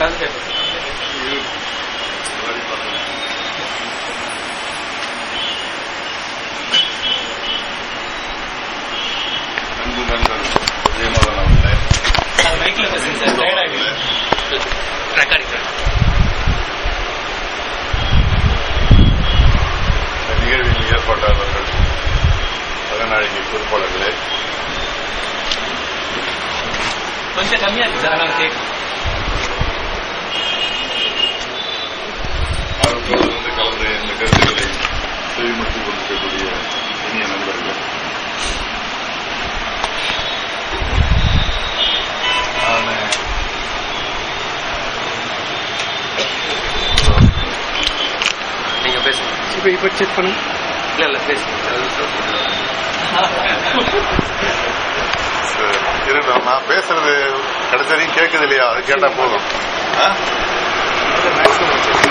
அன்பு நண்பர் ஜெயமோகன் ஏற்பாட்டாளர்கள் பதினாழிகை பொறுப்பாளர்களே கொஞ்சம் கம்மியா இருக்கு சார் நான் கேட்கும் ஆர்வத்தோடு வந்து கலந்து இந்த கருத்துக்களை செவிமடுத்துக் கொண்டிருக்கக்கூடிய இனிய நண்பர்கள் நான் நீங்க பேசுங்க இப்போ இப்போ செக் பண்ணு இல்லை இல்ல பேசுங்க சரி, நான் பேசுறது கடைசி கேட்குது இல்லையா? அது கேட்டா போதும்.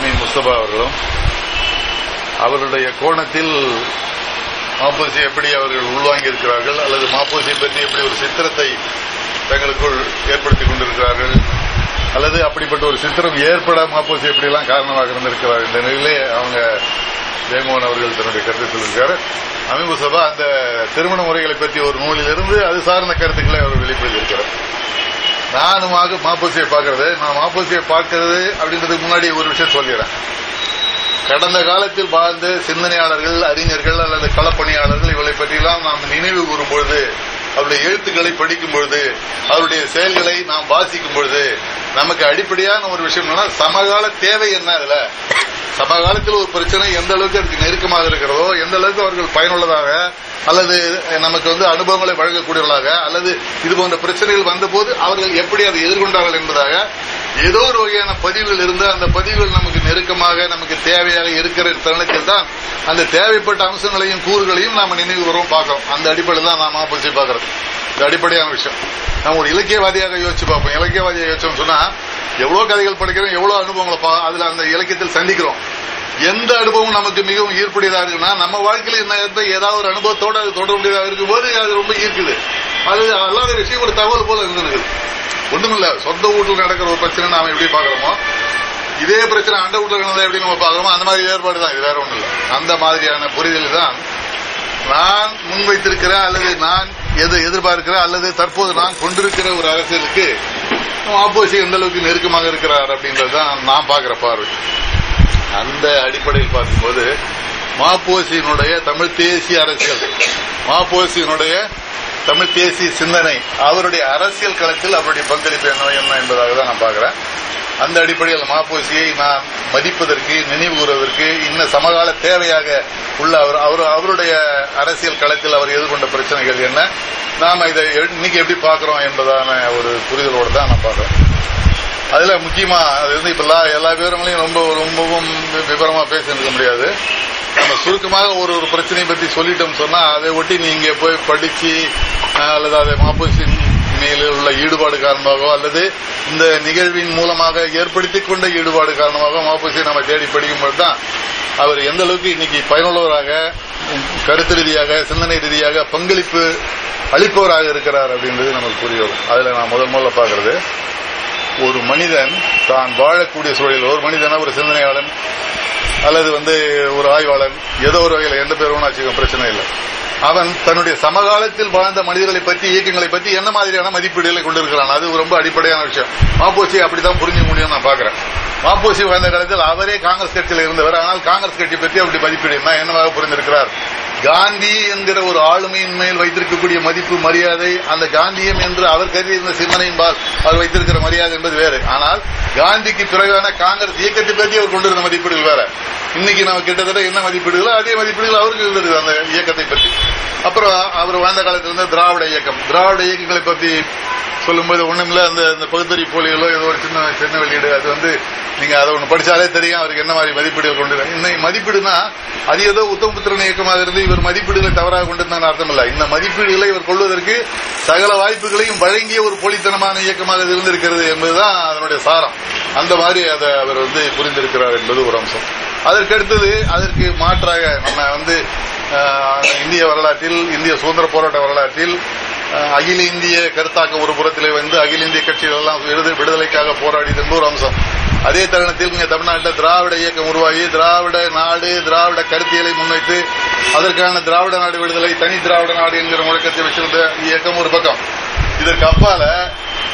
அமீன் முஸ்தபா அவர்களும் அவருடைய கோணத்தில் மாப்பூசி எப்படி அவர்கள் உள்வாங்கி இருக்கிறார்கள் அல்லது மாப்பூசியை பற்றி எப்படி ஒரு சித்திரத்தை தங்களுக்குள் ஏற்படுத்திக் கொண்டிருக்கிறார்கள் அல்லது அப்படிப்பட்ட ஒரு சித்திரம் ஏற்பட மாப்பூசி எப்படிலாம் காரணமாக இருந்திருக்கிறார் இந்த நிலையிலே அவங்க ஜெயமோகன் அவர்கள் தன்னுடைய கருத்தை சொல்லியிருக்காரு. அமீன் சபா அந்த திருமண முறைகளை பற்றி ஒரு நூலிலிருந்து அது சார்ந்த கருத்துக்களை அவர் வெளிப்படுத்தியிருக்கிறார். நானும் மாப்பூசியை பார்க்கறது நான் மாப்பூசியை பார்க்கறது அப்படின்றதுக்கு முன்னாடி ஒரு விஷயம் சொல்லிடுறேன். கடந்த காலத்தில் வாழ்ந்த சிந்தனையாளர்கள் அறிஞர்கள் அல்லது களப்பணியாளர்கள் இவளை பற்றியெல்லாம் நாம் நினைவு கூறும் பொழுது அவருடைய எழுத்துக்களை படிக்கும் பொழுது அவருடைய செயல்களை நாம் வாசிக்கும் பொழுது நமக்கு அடிப்படையான ஒரு விஷயம் என்னன்னா சமகால தேவை என்ன அதுல? சமகாலத்தில் ஒரு பிரச்சனை எந்த அளவுக்கு அதுக்கு நெருக்கமாக இருக்கிறதோ எந்த அளவுக்கு அவர்கள் பயனுள்ளதாக அல்லது நமக்கு வந்து அனுபவங்களை வழங்கக்கூடியவர்களாக அல்லது இது போன்ற பிரச்சனைகள் வந்தபோது அவர்கள் எப்படி அதை எதிர்கொண்டார்கள் என்பதாக ஏதோ ஒரு வகையான பதிவுகள் இருந்து அந்த பதிவுகள் நமக்கு நெருக்கமாக நமக்கு தேவையாக இருக்கிற தருணத்தில் தான் அந்த தேவைப்பட்ட அம்சங்களையும் கூறுகளையும் நாம நினைவு வரும் பார்க்கிறோம். அந்த அடிப்படையில் தான் நாம் ஆப்போசி பார்க்கறது இது அடிப்படையான விஷயம். நம்ம ஒரு இலக்கியவாதியாக யோசிச்சு பார்ப்போம். இலக்கியவாதியாக யோசிச்சோம் சொன்னா எவ்வளவு கதைகள் படிக்கிறோம் எவ்வளவு அனுபவங்களை பா- அதுல அந்த இலக்கியத்தில் சந்திக்கிறோம். எந்த அனுபவம் நமக்கு மிகவும் ஈர்ப்புடையதாக இருக்குன்னா நம்ம வாழ்க்கையில் என்ன ஏதாவது ஒரு அனுபவத்தோட அது தொடர்புடையதாக இருக்கும்போது அது ரொம்ப ஈர்க்குது. அது அல்லாத விஷயம் ஒரு தகவல் போல இருந்திருக்குது. ஒண்ணுமில்ல. சொந்த வீட்டுல நடக்கிற ஒரு பிரச்சனை நாம எப்படி பாக்குறோமோ இதே பிரச்சனை அண்ட வீட்டுல நடந்தா எப்படி நம்ம பாக்குறோமோ அந்த மாதிரி ஏற்பாடு தான். இது வேற ஒண்ணும் இல்லை. அந்த மாதிரியான புரிதல் தான் நான் முன்வைத்திருக்கிற அல்லது நான் எது எதிர்பார்க்கிறேன் அல்லது தற்போது நான் கொண்டிருக்கிற ஒரு அரசியலுக்கு ஆப்போசிட் எந்த அளவுக்கு நெருக்கமாக இருக்கிறார் அப்படின்றது தான் நான் பாக்குற பார்வை. அந்த அடிப்படையில் பார்க்கும்போது மாப்போசியினுடைய தமிழ் தேசிய அரசியல் மாப்போசியினுடைய தமிழ் தேசிய சிந்தனை அவருடைய அரசியல் களத்தில் அவருடைய பங்களிப்பு என்ன என்ன என்பதாக தான் நான் பார்க்கிறேன். அந்த அடிப்படையில் மாப்போசியை நான் மதிப்பதற்கு நினைவு கூறுவதற்கு இன்னும் சமகால தேவையாக உள்ள அவர் அவர் அவருடைய அரசியல் களத்தில் அவர் எதிர்கொண்ட பிரச்சனைகள் என்ன நாம் இதை இன்னைக்கு எப்படி பார்க்கிறோம் என்பதான ஒரு புரிதலோடு தான் நான் பார்க்கிறேன். அதுல முக்கியமா அது வந்து இப்ப எல்லா எல்லா விவரங்களையும் ரொம்ப ரொம்பவும் விவரமா பேச இருக்க முடியாது. நம்ம சுருக்கமாக ஒரு ஒரு பிரச்சனையை பத்தி சொல்லிட்டோம் சொன்னா அதை ஒட்டி நீங்க போய் படிச்சு அல்லது அதை மாப்போசின் மேல உள்ள ஈடுபாடு காரணமாகவோ அல்லது இந்த நிகழ்வின் மூலமாக ஏற்படுத்திக் கொண்ட ஈடுபாடு காரணமாக மாப்போசியை நம்ம தேடி படிக்கும்போது தான் அவர் எந்த அளவுக்கு இன்னைக்கு பயனுள்ளவராக கருத்து ரீதியாக சிந்தனை ரீதியாக பங்களிப்பு அளிப்பவராக இருக்கிறார் அப்படின்றது நமக்கு புரிய வரும் அதுல நான் முதல் முதல்ல பாக்குறது ஒரு மனிதன் தான் வாழக்கூடிய சூழலில் ஒரு மனிதனா ஒரு சிந்தனையாளன் அல்லது வந்து ஒரு ஆய்வாளன் ஏதோ ஒரு வகையில் எந்த பேர் வேணா வச்சுக்கோ பிரச்சனை இல்லை. அவன் தன்னுடைய சமகாலத்தில் வாழ்ந்த மனிதர்களை பற்றி இயக்கங்களை பற்றி என்ன மாதிரியான மதிப்பீடுகளை கொண்டிருக்கிறான்? அது ரொம்ப அடிப்படையான விஷயம். மாப்போசி அப்படித்தான் புரிஞ்சு முடியும் நான் பாக்குறேன் மாப்போசி வாழ்ந்த காலத்தில் அவரே காங்கிரஸ் கட்சியில் இருந்தவர். ஆனால் காங்கிரஸ் கட்சி பற்றி அப்படி மதிப்பீடு என்ன? என்னவாக புரிந்திருக்கிறார்? காந்தி என்கிற ஒரு ஆளுமையின் மேல் வைத்திருக்கக்கூடிய மதிப்பு மரியாதை அந்த காந்தியம் என்று அவர் கருதியிருந்த சிந்தனையின்பால் அவர் வைத்திருக்கிற மரியாதை என்பது வேறு. ஆனால் காந்திக்கு பிறகான காங்கிரஸ் இயக்கத்தை பற்றி அவர் கொண்டிருந்த மதிப்பீடுகள் வேற. இன்னைக்கு நம்ம கிட்டத்தட்ட என்ன மதிப்பீடுகளோ அதே மதிப்பீடுகள் அவருக்கு இருந்தது அந்த இயக்கத்தை பற்றி. அப்புறம் அவர் வாழ்ந்த காலத்தில் இருந்த திராவிட இயக்கம். திராவிட இயக்கங்களை பற்றி சொல்லும்போது ஒண்ணுமில்ல அந்த அந்த பகுத்தறி போலிகளோ ஏதோ ஒரு சின்ன சின்ன வெளியீடு. அது வந்து நீங்க அதை ஒன்று படிச்சாலே தெரியும் அவருக்கு என்ன மாதிரி மதிப்பீடுகள் கொண்டு வராங்க. மதிப்பீடுனா அது ஏதோ உத்தமபுத்திரன் இயக்கமாக இருந்து இவர் மதிப்பீடுகளை தவறாக கொண்டு அர்த்தமல்ல. இந்த மதிப்பீடுகளை இவர் கொள்வதற்கு சகல வாய்ப்புகளையும் வழங்கிய ஒரு போலித்தனமான இயக்கமாக இது இருந்திருக்கிறது என்பதுதான் அதனுடைய சாரம். அந்த மாதிரி அதை அவர் வந்து புரிந்திருக்கிறார் என்பது ஒரு அம்சம். அதற்கு அடுத்தது அதற்கு மாற்றாக நம்ம வந்து இந்திய வரலாற்றில் இந்திய சுதந்திர போராட்ட வரலாற்றில் அகில இந்திய கருத்தாக்க ஒரு புறத்திலே வந்து அகில இந்திய கட்சிகள் எல்லாம் விடுதலைக்காக போராடியது என்று ஒரு அம்சம். அதே தருணத்தில் இங்க தமிழ்நாட்டில் திராவிட இயக்கம் உருவாகி திராவிட நாடு திராவிட கருத்தியலை முன்வைத்து அதற்கான திராவிட நாடு விடுதலை தனி திராவிட நாடு என்கிற முழக்கத்தை வச்சிருந்த இயக்கம் ஒரு பக்கம். இதற்கு அப்பால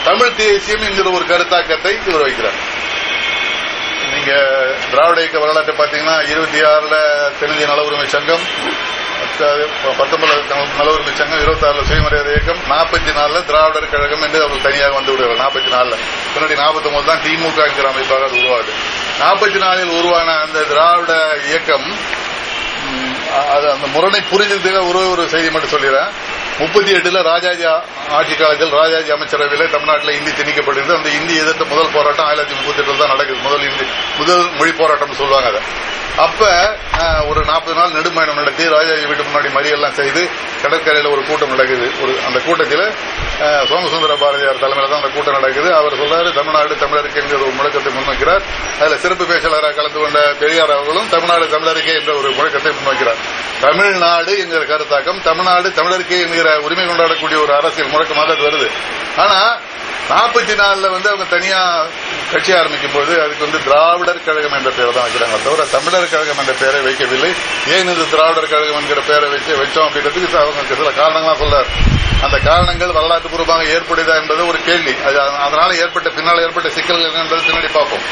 தமிழ் தேசியம் என்கிற ஒரு கருத்தாக்கத்தை இவர் வைக்கிறார். நீங்க திராவிட இயக்க வரலாற்றை பாத்தீங்கன்னா இருபத்தி ஆறுல தென்னிந்திய நல உரிமை சங்கம் பத்தொன்பது நல உரிமை சங்கம் இருபத்தி ஆறுல சுயமரியாதை இயக்கம் நாற்பத்தி நாலுல திராவிடர் கழகம் என்று அவர் தனியாக வந்து விடுவார் நாற்பத்தி நாலுல பின்னாடி நாற்பத்தி ஒன்பது தான் திமுக என்கிற அமைப்பாக அது உருவாகுது. நாற்பத்தி நாலில் உருவான அந்த திராவிட இயக்கம் அது அந்த முரணை புரிஞ்சதுக்கு ஒரு ஒரு செய்தி மட்டும் சொல்லிடுறேன். முப்பத்தி எட்டுல ராஜாஜி ஆட்சி காலத்தில் ராஜாஜி அமைச்சரவையில் தமிழ்நாட்டில் இந்தி திணிக்கப்படுகிறது. அந்த இந்தி எதிர்த்த முதல் போராட்டம் ஆயிரத்தி தொள்ளாயிரத்தி முப்பத்தி எட்டுல தான் நடக்குது. முதல் இந்தி முதல் மொழி போராட்டம் சொல்லுவாங்க அதை. அப்ப ஒரு நாற்பது நாள் நெடுமயணம் நடத்தி ராஜாஜி வீட்டு முன்னாடி மறியெல்லாம் செய்து கடற்கரையில் ஒரு கூட்டம் நடக்குது. ஒரு அந்த கூட்டத்தில் சோமசுந்தர பாரதியார் தலைமையில் தான் அந்த கூட்டம் நடக்குது. அவர் சொல்றாரு தமிழ்நாடு தமிழருக்கு என்ற ஒரு முழக்கத்தை முன்வைக்கிறார். அதுல சிறப்பு பேச்சாளராக கலந்து கொண்ட பெரியார் அவர்களும் தமிழ்நாடு தமிழருக்கே என்ற ஒரு முழக்கத்தை முன்வைக்கிறார். தமிழ்நாடு என்கிற கருத்தாக்கம் தமிழ்நாடு தமிழருக்கே என்கிற உரிமை கொண்டாடக்கூடிய ஒரு அரசியல் முழக்கமாக அது வருது. ஆனா நாற்பத்தி நாலுல வந்து அவங்க தனியா கட்சி ஆரம்பிக்கும் போது அதுக்கு வந்து திராவிடர் கழகம் என்ற பெயர் தான் வைக்கிறாங்க. தவிர தமிழர் கழகம் என்ற பெயரை வைக்கவில்லை. ஏன் இது திராவிடர் கழகம் என்கிற பெயரை வச்சு வச்சோம் அப்படின்றதுக்கு அவங்க சில காரணங்களா சொல்றாரு அந்த காரணங்கள் வரலாற்று பூர்வமாக ஏற்படுதா என்பது ஒரு கேள்வி. அது அதனால ஏற்பட்ட பின்னால் ஏற்பட்ட சிக்கல்கள் என்னன்றது பின்னாடி பார்ப்போம்.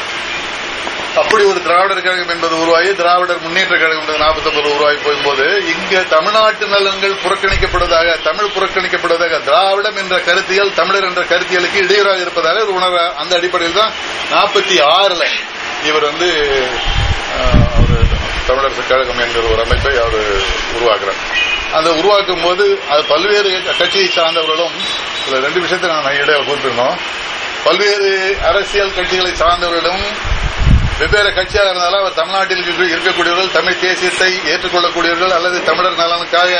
அப்படி ஒரு திராவிடர் கழகம் என்பது உருவாகி திராவிடர் முன்னேற்ற கழகம் என்பது நாற்பத்தி ஒன்பது உருவாகி போகும்போது இங்க தமிழ்நாட்டு நலன்கள் புறக்கணிக்கப்படுவதாக தமிழ் புறக்கணிக்கப்படுவதாக திராவிடம் என்ற கருத்தியல் தமிழர் என்ற கருத்தியலுக்கு இடையூறாக இருப்பதாக ஒரு உணர்வு அந்த அடிப்படையில் தான் நாற்பத்தி ஆறுல இவர் வந்து ஒரு தமிழரசு கழகம் என்கிற ஒரு அமைப்பை அவர் உருவாக்குறார். அந்த உருவாக்கும் போது அது பல்வேறு கட்சியை சார்ந்தவர்களும் ரெண்டு விஷயத்தை நான் இடையில குறிப்பிடணும் பல்வேறு அரசியல் கட்சிகளை சார்ந்தவர்களும் வெவ்வேறு கட்சியாக இருந்தாலும் அவர் தமிழ்நாட்டில் இருக்கக்கூடியவர்கள் தமிழ் தேசியத்தை ஏற்றுக்கொள்ளக்கூடியவர்கள் அல்லது தமிழர் நலனுக்காக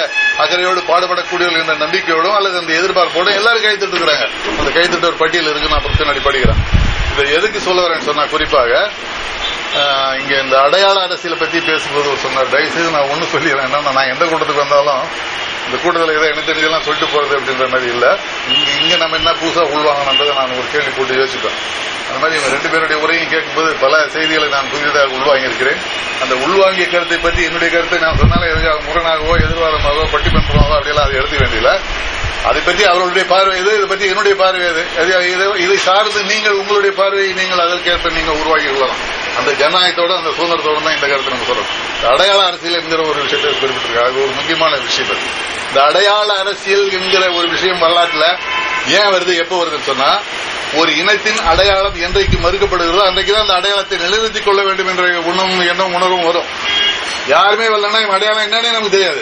அக்கறையோடு பாடுபடக்கூடியவர்கள் என்ற நம்பிக்கையோடும் அல்லது அந்த எதிர்பார்ப்போடும் எல்லாரும் கைத்தட்டு இருக்கிறாங்க. அந்த கைத்தட்டு ஒரு பட்டியல் இருக்கு நான் பிரச்சனை படிக்கிறேன் இதை எதுக்கு சொல்ல வரேன்னு சொன்னா குறிப்பாக இங்க இந்த அடையாள அரசியலை பத்தி பேசும்போது சொன்னார். தயவுசெய்து நான் ஒண்ணு சொல்லிடுறேன். என்னன்னா நான் எந்த கூட்டத்துக்கு வந்தாலும் இந்த கூட்டத்தில் ஏதோ எனக்கு தெரிஞ்செல்லாம் சொல்லிட்டு போறது அப்படின்ற மாதிரி இல்லை. இங்க இங்க நம்ம என்ன புதுசா உள்வாங்கணுன்றதை நான் ஒரு கேள்வி போட்டு யோசிப்பேன். அந்த மாதிரி இவங்க ரெண்டு பேருடைய உரையும் கேட்கும்போது பல செய்திகளை நான் புதிதாக உள்வாங்கியிருக்கிறேன். அந்த உள்வாங்கிய கருத்தை பற்றி என்னுடைய கருத்தை நான் சொன்னாலும் எதுக்காக முரணாகவோ எதிர்வாதமாகவோ பட்டிமன்றமாகவோ அப்படியெல்லாம் அதை எடுத்துக்க வேண்டியதில்ல. அதை பற்றி அவர்களுடைய பார்வை எது? இதை பற்றி என்னுடைய பார்வை எது? இது- இதை- சார்ந்து நீங்கள் உங்களுடைய பார்வையை நீங்கள் அதற்கேற்ப நீங்கள் உருவாக்கி கொள்ளலாம். அந்த ஜனநாயகத்தோட அந்த சுதந்திரத்தோட தான் இந்த கருத்தை நம்ம சொல்லணும். அடையாள அரசியல் என்கிற ஒரு விஷயத்தை குறிப்பிட்டிருக்காங்க அது ஒரு முக்கியமான விஷயம் அது இந்த அடையாள அரசியல் என்கிற ஒரு விஷயம் வரலாற்றுல ஏன் வருது எப்போ வருதுன்னு சொன்னா ஒரு இனத்தின் அடையாளம் என்றைக்கு மறுக்கப்படுகிறதோ அன்றைக்குதான் அந்த அடையாளத்தை நிலைநிறுத்திக் கொள்ள வேண்டும் என்ற உணவும் எண்ணம் உணர்வும் வரும். யாருமே வரலன்னா அடையாளம் என்னன்னு நமக்கு தெரியாது.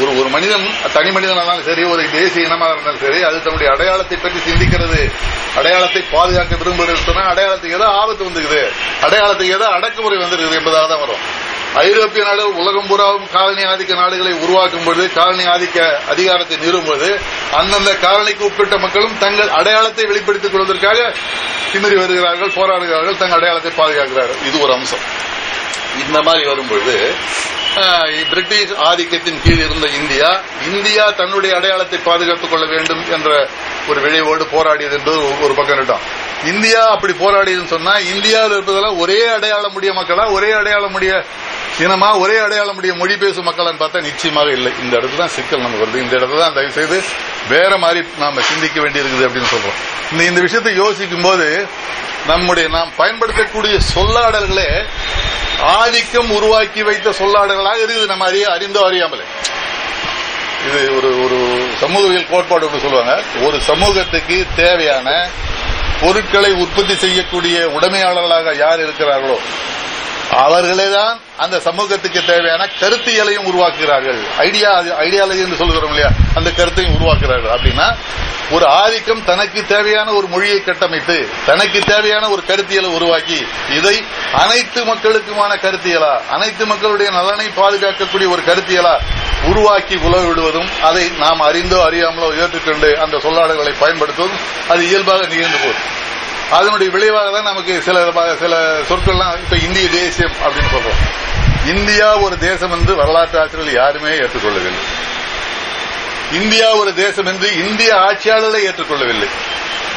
ஒரு ஒரு மனிதன் தனி மனிதனாக இருந்தாலும் சரி ஒரு தேசிய இனமாக இருந்தாலும் சரி அது தன்னுடைய அடையாளத்தை பற்றி சிந்திக்கிறது அடையாளத்தை பாதுகாக்க விரும்புகிறது சொன்னா அடையாளத்துக்கு ஏதோ ஆபத்து வந்துக்குது அடையாளத்துக்கு ஏதோ அடக்குமுறை வந்திருக்குது என்பதாக தான் வரும். ஐரோப்பிய நாடுகள் உலகம் பூராவும் காலனி ஆதிக்க நாடுகளை உருவாக்கும் பொழுது காலனி ஆதிக்க அதிகாரத்தை நிறுவும்போது அந்தந்த காலனிக்கு உட்பட்ட மக்களும் தங்கள் அடையாளத்தை வெளிப்படுத்திக் கொள்வதற்காக திமிரி வருகிறார்கள் போராடுகிறார்கள் தங்கள் அடையாளத்தை பாதுகாக்கிறார்கள். இது ஒரு அம்சம். இந்த மாதிரி வரும்பொழுது பிரிட்டிஷ் ஆதிக்கத்தின் கீழ் இருந்த இந்தியா இந்தியா தன்னுடைய அடையாளத்தை பாதுகாத்துக் கொள்ள வேண்டும் என்ற ஒரு விளைவோடு போராடியது என்று ஒரு- பக்கம் இருக்கட்டும் இந்தியா அப்படி போராடியதுன்னு சொன்னா இந்தியாவில் இருப்பதெல்லாம் ஒரே அடையாளமுடைய மக்களா ஒரே அடையாளமுடைய இனமா ஒரே அடையாளம் உடைய மொழி பேசும் மக்களான்னு பார்த்தா நிச்சயமாக இல்லை. இந்த இடத்துல தான் சிக்கல் நமக்கு வருது. இந்த இடத்துல தான் தயவு செய்து வேற மாதிரி நாம சிந்திக்க வேண்டியிருக்குது அப்படின்னு சொல்றோம். இந்த இந்த விஷயத்தை யோசிக்கும் போது நம்முடைய நாம் பயன்படுத்தக்கூடிய சொல்லாடல்களே ஆதிக்கம் உருவாக்கி வைத்த சொல்லாடல்களாக இருக்குது. நம்ம அறிய அறிந்தோ அறியாமலே. இது ஒரு ஒரு சமூகவியல் கோட்பாடு அப்படின்னு சொல்லுவாங்க. ஒரு சமூகத்துக்கு தேவையான பொருட்களை உற்பத்தி செய்யக்கூடிய உடைமையாளர்களாக யார் இருக்கிறார்களோ அவர்களே தான் அந்த சமூகத்துக்கு தேவையான கருத்தியலையும் உருவாக்குகிறார்கள். ஐடியா ஐடியாலஜி என்று சொல்லுகிறோம் இல்லையா? அந்த கருத்தையும் உருவாக்குகிறார்கள். அப்படின்னா ஒரு ஆதிக்கம் தனக்கு தேவையான ஒரு மொழியை கட்டமைத்து தனக்கு தேவையான ஒரு கருத்தியலை உருவாக்கி இதை அனைத்து மக்களுக்குமான கருத்தியலா அனைத்து மக்களுடைய நலனை பாதுகாக்கக்கூடிய ஒரு கருத்தியலா உருவாக்கி உலக விடுவதும் அதை நாம் அறிந்தோ அறியாமலோ ஏற்றுக்கொண்டு அந்த சொல்லாடல்களை பயன்படுத்துவதும் அது இயல்பாக நிகழ்ந்து போகுது அதனுடைய விளைவாக தான் நமக்கு சில சில சொற்கள்லாம் இப்ப இந்திய தேசியம் அப்படின்னு சொல்றோம். இந்தியா ஒரு தேசம் என்று வரலாற்று ஆசிரியர்கள் யாருமே ஏற்றுக்கொள்ளவில்லை. இந்தியா ஒரு தேசம் என்று இந்திய ஆட்சியாளர்களை ஏற்றுக்கொள்ளவில்லை.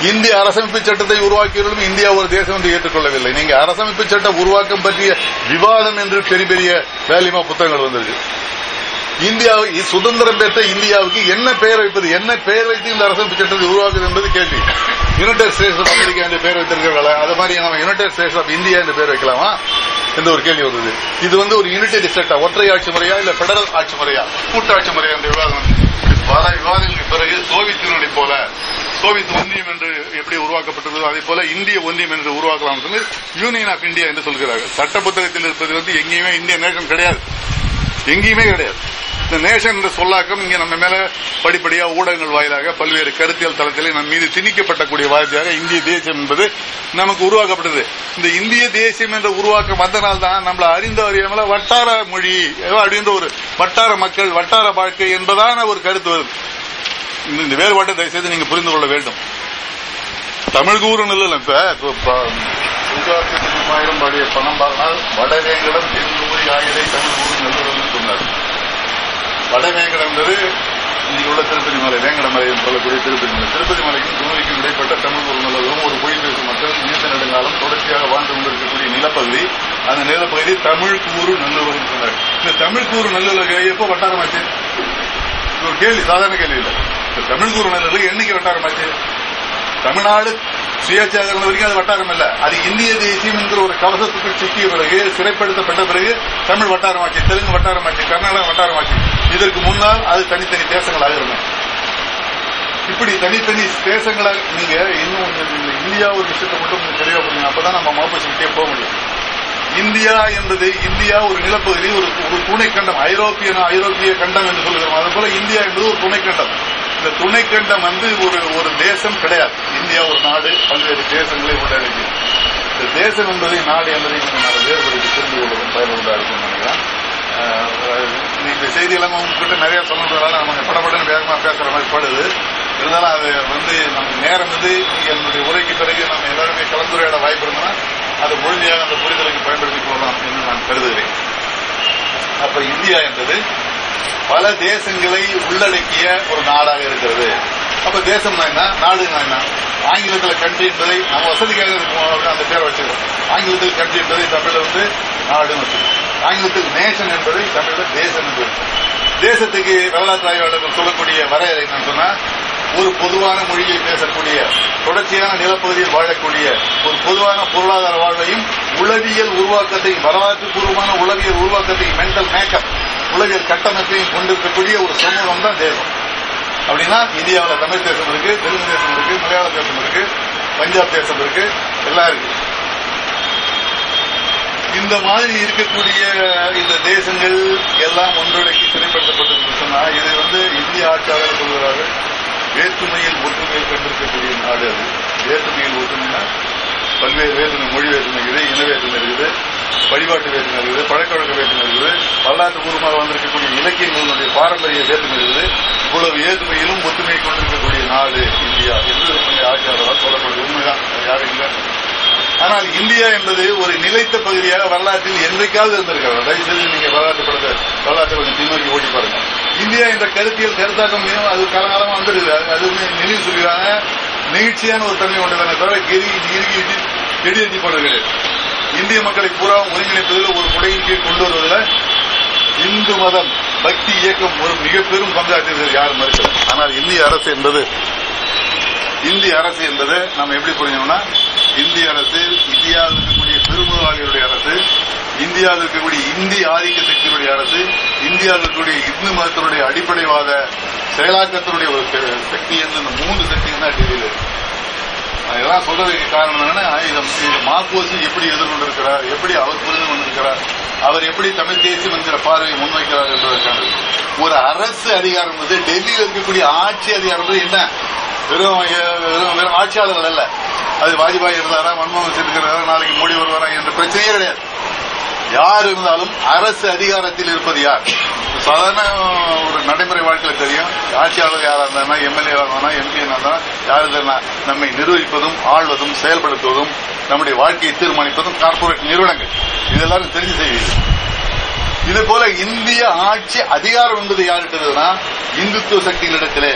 இந்திய அரசமைப்பு சட்டத்தை உருவாக்கியவர்களும் இந்தியா ஒரு தேசம் என்று ஏற்றுக்கொள்ளவில்லை. நீங்க அரசமைப்பு சட்ட உருவாக்கம் பற்றிய விவாதம் என்று பெரிய பெரிய வேலிமா புத்தகங்கள் வந்திருக்கு. இந்தியாவை சுதந்திரம் பெற்ற இந்தியாவுக்கு என்ன பெயர் வைப்பது? என்ன பெயர் வைத்து இந்த அரசமைப்பு சட்டத்தை உருவாக்குது என்பது கேள்வி. யுனைடெட் ஸ்டேட்ஸ் ஆஃப் அமெரிக்கா என்று பெயர் வைத்திருக்கிறாங்களா அது மாதிரி நம்ம யுனைடெட் ஸ்டேட்ஸ் ஆஃப் இந்தியா என்று பெயர் வைக்கலாமா? என்ற ஒரு கேள்வி வந்தது. இது வந்து ஒரு யுனைடெட் ஸ்டேட்டா ஒற்றை ஆட்சி முறையா இல்ல பெடரல் ஆட்சி முறையா? கூட்டாட்சி முறையா என்ற விவாதம். பல விவாதங்களுக்கு பிறகு சோவியத் யூனியனை போல சோவியத் ஒன்றியம் என்று எப்படி உருவாக்கப்பட்டதோ அதே போல இந்திய ஒன்றியம் என்று உருவாக்கலாம் சொல்லி யூனியன் ஆஃப் இந்தியா என்று சொல்கிறார்கள். சட்ட புத்தகத்தில் இருப்பது வந்து எங்கேயுமே இந்திய நேஷன் கிடையாது. எங்கேயுமே கிடையாது. இந்த நேஷன் என்ற சொல்லாக்கம் இங்க நம்ம மேல படிப்படியா ஊடகங்கள் வாயிலாக பல்வேறு கருத்தியல் தளத்தில் நம் மீது திணிக்கப்பட்டக்கூடிய வார்த்தையாக இந்திய தேசியம் என்பது நமக்கு உருவாக்கப்பட்டது. இந்த இந்திய தேசியம் என்ற உருவாக்கம் வந்தனால் தான் நம்மள அறிந்த அறியாமல வட்டார மொழி அப்படின்ற ஒரு வட்டார மக்கள் வட்டார வாழ்க்கை என்பதான ஒரு கருத்து வருது இந்த வேறுபாட்டை தயவுசெய்து நீங்க புரிந்து கொள்ள வேண்டும். தமிழ் கூறுன்னு இல்ல இப்ப பணம் பார்த்தால் வடவேங்கடம் தென்கூறி ஆயிரை தமிழ் கூறு நல்லுறவு சொன்னார். வடவேங்கடம் என்பது உள்ள திருப்பதி மலை வேங்கடமலை என்று சொல்லக்கூடிய திருப்பதி மலை. திருப்பதி மலைக்கும் குமரிக்கும் இடைப்பட்ட தமிழ் ஒரு நல்லதும் ஒரு மொழி பேசும் மக்கள் நீண்ட நெடுங்காலம் தொடர்ச்சியாக வாழ்ந்து கொண்டிருக்கக்கூடிய நிலப்பகுதி. அந்த நிலப்பகுதி தமிழ் கூறு நல்லுறவு சொன்னார். இந்த தமிழ் கூறு நல்லுறவு எப்போ வட்டாரமாச்சு? ஒரு கேள்வி சாதாரண கேள்வி இல்லை. தமிழ் கூறு நல்லுறவு என்னைக்கு வட்டாரமாச்சு? தமிழ்நாடு சுயேட்சையாளர்கள் வரைக்கும் அது வட்டாரம் இல்ல. அது இந்திய தேசியம் என்கிற ஒரு கவசத்துக்குள் சிக்கிய பிறகு சிறைப்படுத்தப்பட்ட பிறகு தமிழ் வட்டாரமாச்சு தெலுங்கு வட்டாரமாச்சு கர்நாடகா வட்டாரமாச்சு இதற்கு முன்னால் அது தனித்தனி தேசங்களாக இருந்தது இப்படி தனித்தனி தேசங்களாக நீங்க இன்னும் கொஞ்சம் இந்தியா ஒரு விஷயத்தை மட்டும் தெளிவா பண்ணுங்க அப்பதான் நம்ம மாப்போசிட்டே போக முடியும். இந்தியா என்பது இந்தியா ஒரு நிலப்பகுதி ஒரு ஒரு துணைக்கண்டம் ஐரோப்பிய ஐரோப்பிய கண்டம் என்று சொல்கிறோம் அதுபோல இந்தியா என்பது ஒரு துணைக்கண்டம் இந்த துணைக்கண்டம் வந்து ஒரு ஒரு தேசம் கிடையாது. இந்தியா ஒரு நாடு பல்வேறு தேசங்களை உள்ளடக்கி இந்த தேசம் என்பதை நாடு என்பதை நம்ம வேறுபடுத்தி புரிந்து கொள்வதும் பயனுள்ளதாக இருக்கும் நினைக்கிறேன். இந்த செய்தி எல்லாம் உங்ககிட்ட நிறைய சொன்னதுனால நமக்கு படப்படன்னு வேகமாக பேசுற மாதிரி படுது. இருந்தாலும் அது வந்து நமக்கு நேரம் வந்து என்னுடைய உரைக்கு பிறகு நம்ம எல்லாருமே கலந்துரையாட வாய்ப்பு இருந்தோம்னா அதை முழுமையாக அந்த புரிதலுக்கு பயன்படுத்திக் கொள்ளலாம் என்று நான் கருதுகிறேன். அப்ப இந்தியா என்பது பல தேசங்களை உள்ளடக்கிய ஒரு நாடாக இருக்கிறது. அப்ப தேசம்னா என்ன? நாடுனா என்ன? ஆங்கிலத்தில் கண்ட்ரி என்பதை நம்ம வசதிக்காக இருக்கும்? அந்த பேரை வச்சிருக்கோம் ஆங்கிலத்தில் கண்ட்ரி என்பதை தமிழ்ல வந்து நாடுன்னு வச்சிருக்கோம் ஆங்கிலத்தில் நேஷன் என்பதை தமிழ்ல தேசம் என்று தேசத்துக்கு வரலாற்று ஆய்வாளர்கள் சொல்லக்கூடிய வரையறை என்னன்னு சொன்னா ஒரு பொதுவான மொழியை பேசக்கூடிய தொடர்ச்சியான நிலப்பகுதியில் வாழக்கூடிய ஒரு பொதுவான பொருளாதார வாழ்வையும் உளவியல் உருவாக்கத்தையும் வரலாற்று பூர்வமான உளவியல் உருவாக்கத்தையும் மென்டல் மேக்கப் உலக கட்டமைப்பையும் கொண்டிருக்கக்கூடிய ஒரு சமூகம் தான் தேசம் அப்படின்னா இந்தியாவில் தமிழ் தேசம் இருக்கு தெலுங்கு தேசம் இருக்கு மலையாள தேசம் இருக்கு பஞ்சாப் தேசம் இருக்கு எல்லாம் இருக்கு. இந்த மாதிரி இருக்கக்கூடிய இந்த தேசங்கள் எல்லாம் ஒன்றடக்கி சிறைப்படுத்தப்பட்டது சொன்னா இது வந்து இந்திய ஆட்சியாளர் சொல்கிறார்கள் வேற்றுமையில் ஒற்றுமையில் கண்டிருக்கக்கூடிய நாடு அது. வேற்றுமையில் ஒற்றுமைனா பல்வேறு வேற்றுமை மொழி வேற்றுமை இருக்குது இன வேற்றுமை இருக்குது வழிபாட்டு வேற்றுமை இருக்குது பழக்க வழக்க வேற்றுமை இருக்குது வரலாற்று பூர்வமாக வந்திருக்கக்கூடிய இலக்கியங்களுடைய பாரம்பரிய வேற்றுமை இருக்குது. இவ்வளவு ஏற்றுமையிலும் ஒற்றுமை கொண்டிருக்கக்கூடிய நாடு இந்தியா என்று ஆட்சியாளரால் சொல்லக்கூடிய உண்மைதான் யாரும் இல்லை. ஆனால் இந்தியா என்பது ஒரு நிலைத்த பகுதியாக வரலாற்றில் என்றைக்காவது இருந்திருக்கிறது. தயவுசெய்து நீங்க வரலாற்று படத்தை வரலாற்றை கொஞ்சம் பின்னோக்கி ஓடி பாருங்க. இந்தியா என்ற கருத்தியல் கருத்தாக்கம் அது காலகாலமா வந்துருது அது நினைவு சொல்கிறாங்க நெகிழ்ச்சியான ஒரு தன்மை கொண்டதானே தவிர கிரி கிரி கெடுதி போனது இந்திய மக்களை பூரா ஒருங்கிணைப்பதில் ஒரு முறையின் கீழ் கொண்டு வருவதில் இந்து மதம் பக்தி இயக்கம் ஒரு மிக பெரும் பங்காற்றியது யாரும் மறுக்கல ஆனால் இந்திய அரசு என்பது இந்திய அரசு என்பது நம்ம எப்படி புரிஞ்சோம்னா இந்திய அரசு இந்தியாவில் இருக்கக்கூடிய பெருமுதலாளிகளுடைய அரசு இந்தியாவில் இருக்கக்கூடிய இந்திய ஆதிக்க சக்தியுடைய அரசு இந்தியாவில் இருக்கக்கூடிய இந்து மதத்தினுடைய அடிப்படைவாத செயலாக்கத்தினுடைய ஒரு சக்தி என்று இந்த மூன்று சக்தி தான் டெல்லியில் இருக்கு. இதெல்லாம் சொல்றதுக்கு காரணம் என்னன்னா இதை மாப்போசி எப்படி எதிர்கொண்டிருக்கிறார் எப்படி அவர் புரிந்து கொண்டிருக்கிறார் அவர் எப்படி தமிழ் தேசியம் என்கிற பார்வையை முன்வைக்கிறார் என்பதற்கான ஒரு அரசு அதிகாரம் வந்து டெல்லியில் இருக்கக்கூடிய ஆட்சி அதிகாரம் என்ன? வெறும் வெறும் வெறும் ஆட்சியாளர்கள் அல்ல. அது வாஜ்பாய் இருந்தாரா மன்மோகன் சிங் இருக்கிறாரா நாளைக்கு மோடி வருவாரா என்ற பிரச்சனையே கிடையாது. யார் இருந்தாலும் அரசு அதிகாரத்தில் இருப்பது யார்? சாதாரண ஒரு நடைமுறை வாழ்க்கையில தெரியும். ஆட்சியாளர் யாரா இருந்தா எம்எல்ஏ இருந்தா எம்பி இருந்தா யார் இருந்தா நம்மை நிர்வகிப்பதும் ஆள்வதும் செயல்படுத்துவதும் நம்முடைய வாழ்க்கையை தீர்மானிப்பதும் கார்ப்பரேட் நிறுவனங்கள். இது எல்லாரும் தெரிஞ்சு செய்வீர்கள் இது போல இந்திய ஆட்சி அதிகாரம் என்பது யாருக்குதுன்னா இந்துத்துவ சக்திகளிடத்திலே.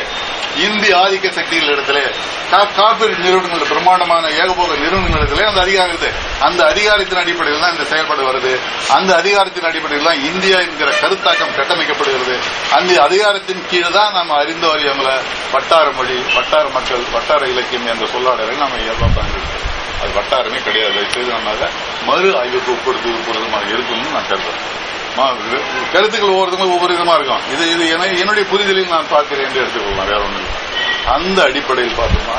இந்திய ஆதிக்க சக்திகளிடத்திலே இடத்துல கார்பரேட் நிறுவனங்கள் பிரம்மாண்டமான ஏகபோக நிறுவனங்களிடத்திலே அந்த அதிகாரம் இருக்குது அந்த அதிகாரத்தின் அடிப்படையில் தான் இந்த செயல்பாடு வருது. அந்த அதிகாரத்தின் அடிப்படையில் தான் இந்தியா என்கிற கருத்தாக்கம் கட்டமைக்கப்படுகிறது. அந்த அதிகாரத்தின் கீழே தான் நாம் அறிந்த அறியாமல வட்டார மொழி வட்டார மக்கள் வட்டார இலக்கியம் என்ற சொல்லாடலை நாம் இயல்பா அது வட்டாரமே கிடையாது. செய்தனால நம்ம அதை மறு ஆய்வுக்கு உட்படுத்து பொருத்தமாக இருக்கும்னு நான் கருதுறேன். கருத்துக்கள் ஒவ்வொருத்தங்களும் ஒவ்வொரு விதமா இருக்கும். இது இது என்னுடைய புரிதலில் நான் பார்க்கிறேன் என்று எடுத்துக்கொள்ளலாம் வேற ஒன்றும் அந்த அடிப்படையில் பார்த்தோம்னா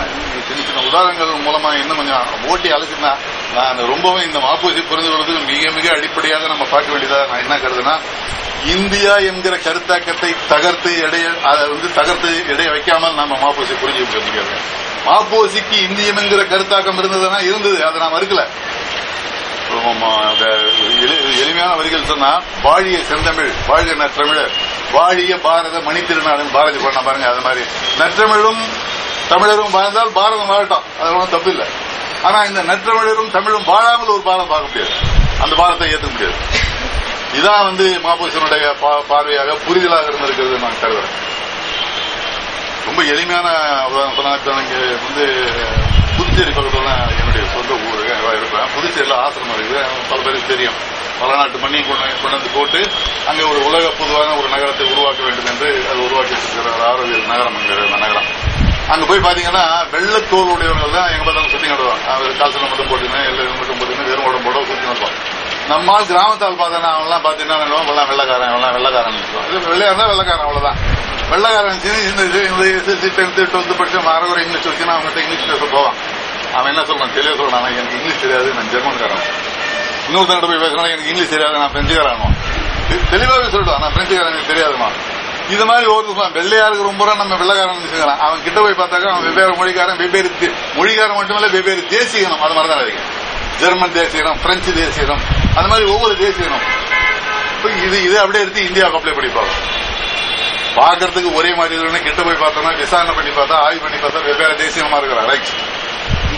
சின்ன சின்ன உதாரணங்கள் மூலமா இன்னும் கொஞ்சம் ஓட்டி அழைச்சுனா நான் ரொம்பவும் இந்த மாப்பூசி புரிந்து கொள்வதற்கு மிக மிக அடிப்படையாக நம்ம பார்க்க வேண்டியதா நான் என்ன கருதுனா இந்தியா என்கிற கருத்தாக்கத்தை தகர்த்து எடைய அதை வந்து தகர்த்து எடைய வைக்காமல் நம்ம மாப்பூசி புரிஞ்சுக்க முடியாது மாப்போசிக்கு இந்தியம் என்கிற கருத்தாக்கம் இருந்ததுன்னா இருந்தது அதை நான் மறுக்கல. அந்த எளி- எளிமையான வரிகள் சொன்னா வாழிய செந்தமிழ் வாழிய நற்றமிழர் வாழிய பாரத மணி மணித்திருநாடன் பாரதி பண்ண பாருங்க அது மாதிரி. நற்றமிழும் தமிழரும் வாழ்ந்தால் பாரதம் வாழட்டும். அது ஒன்றும் தப்பு இல்லை. ஆனா இந்த நற்றமிழரும் தமிழும் வாழாமல் ஒரு பாரம் பார்க்க முடியாது. அந்த பாரத்தை ஏற்க முடியாது. இதான் வந்து மாபூசனுடைய பார்வையாக புரிதலாக இருந்திருக்கிறது நான் கருதுறேன். ரொம்ப எளிமையான உதாரணம் சொன்னா வந்து புதுச்சேரி பக்கத்துல என்னுடைய சொந்த ஊரு இருப்பேன் புதுச்சேரியில ஆசிரமம் இருக்குது பல பேருக்கு தெரியும் பல நாட்டு கொண்டு கொண்டு வந்து போட்டு அங்கே ஒரு உலக பொதுவான ஒரு நகரத்தை உருவாக்க வேண்டும் என்று அது உருவாக்கி வச்சிருக்கிற ஆரோக்கிய நகரம் அந்த நகரம் அங்க போய் பாத்தீங்கன்னா வெள்ளத்தோல் உடையவர்கள் தான் எங்க பார்த்தாலும் சுத்தி நடுவாங்க அவர் கால்சலம் மட்டும் போட்டுன்னு எல்லாம் மட்டும் போட்டுன்னு வெறும் உடம்போட சுத்தி நடுவாங்க நம்மால் கிராமத்தால் பார்த்தா அவன்லாம் பாத்தீங்கன்னா எல்லாம் வெள்ளக்காரன் எல்லாம் வெள்ளக்காரன் வெள்ளையா இருந்தா வெள்ளக்காரன் அவ்வளவுதான் வெள்ளக்காரன் சின்ன இந்த இது இந்த எஸ்எஸ்சி டென்த்து படிச்சு இங்கிலீஷ் வச்சுன்னா அவங்ககிட்ட இங்கிலீஷ் பேச போவான் அவன் என்ன சொல்றான்? தெளிவா சொல்றான். எனக்கு இங்கிலீஷ் தெரியாது நான் ஜெர்மன்காரன். இன்னொருத்தன் போய் பேசுனா எனக்கு இங்கிலீஷ் தெரியாது நான் பிரெஞ்சுக்காரனும் தெளிவாவே சொல்றான் நான் பிரெஞ்சுக்காரன் எனக்கு தெரியாதுமா இது மாதிரி ஒவ்வொரு வெள்ளையாருக்கு ரொம்ப நம்ம வெள்ளைக்காரன் நினைச்சுக்கிறான் அவன் கிட்ட போய் பார்த்தாக்கா அவன் வெவ்வேறு மொழிக்காரன் வெவ்வேறு மொழிக்காரன் மட்டுமல்ல வெவ்வேறு தேசியனம் அது மாதிரி தான் இருக்கு ஜெர்மன் தேசியனம் பிரெஞ்சு தேசியனம் அந்த மாதிரி ஒவ்வொரு தேசியனம் இது இது அப்படியே எடுத்து இந்தியாவுக்கு அப்ளை பண்ணி பார்க்கணும் பார்க்கறதுக்கு ஒரே மாதிரி கிட்ட போய் பார்த்தோம்னா விசாரணை பண்ணி பார்த்தா ஆய்வு பண்ணி பார்த்தா வெவ்வேறு தேசியமா இருக்கிறான். ரைட்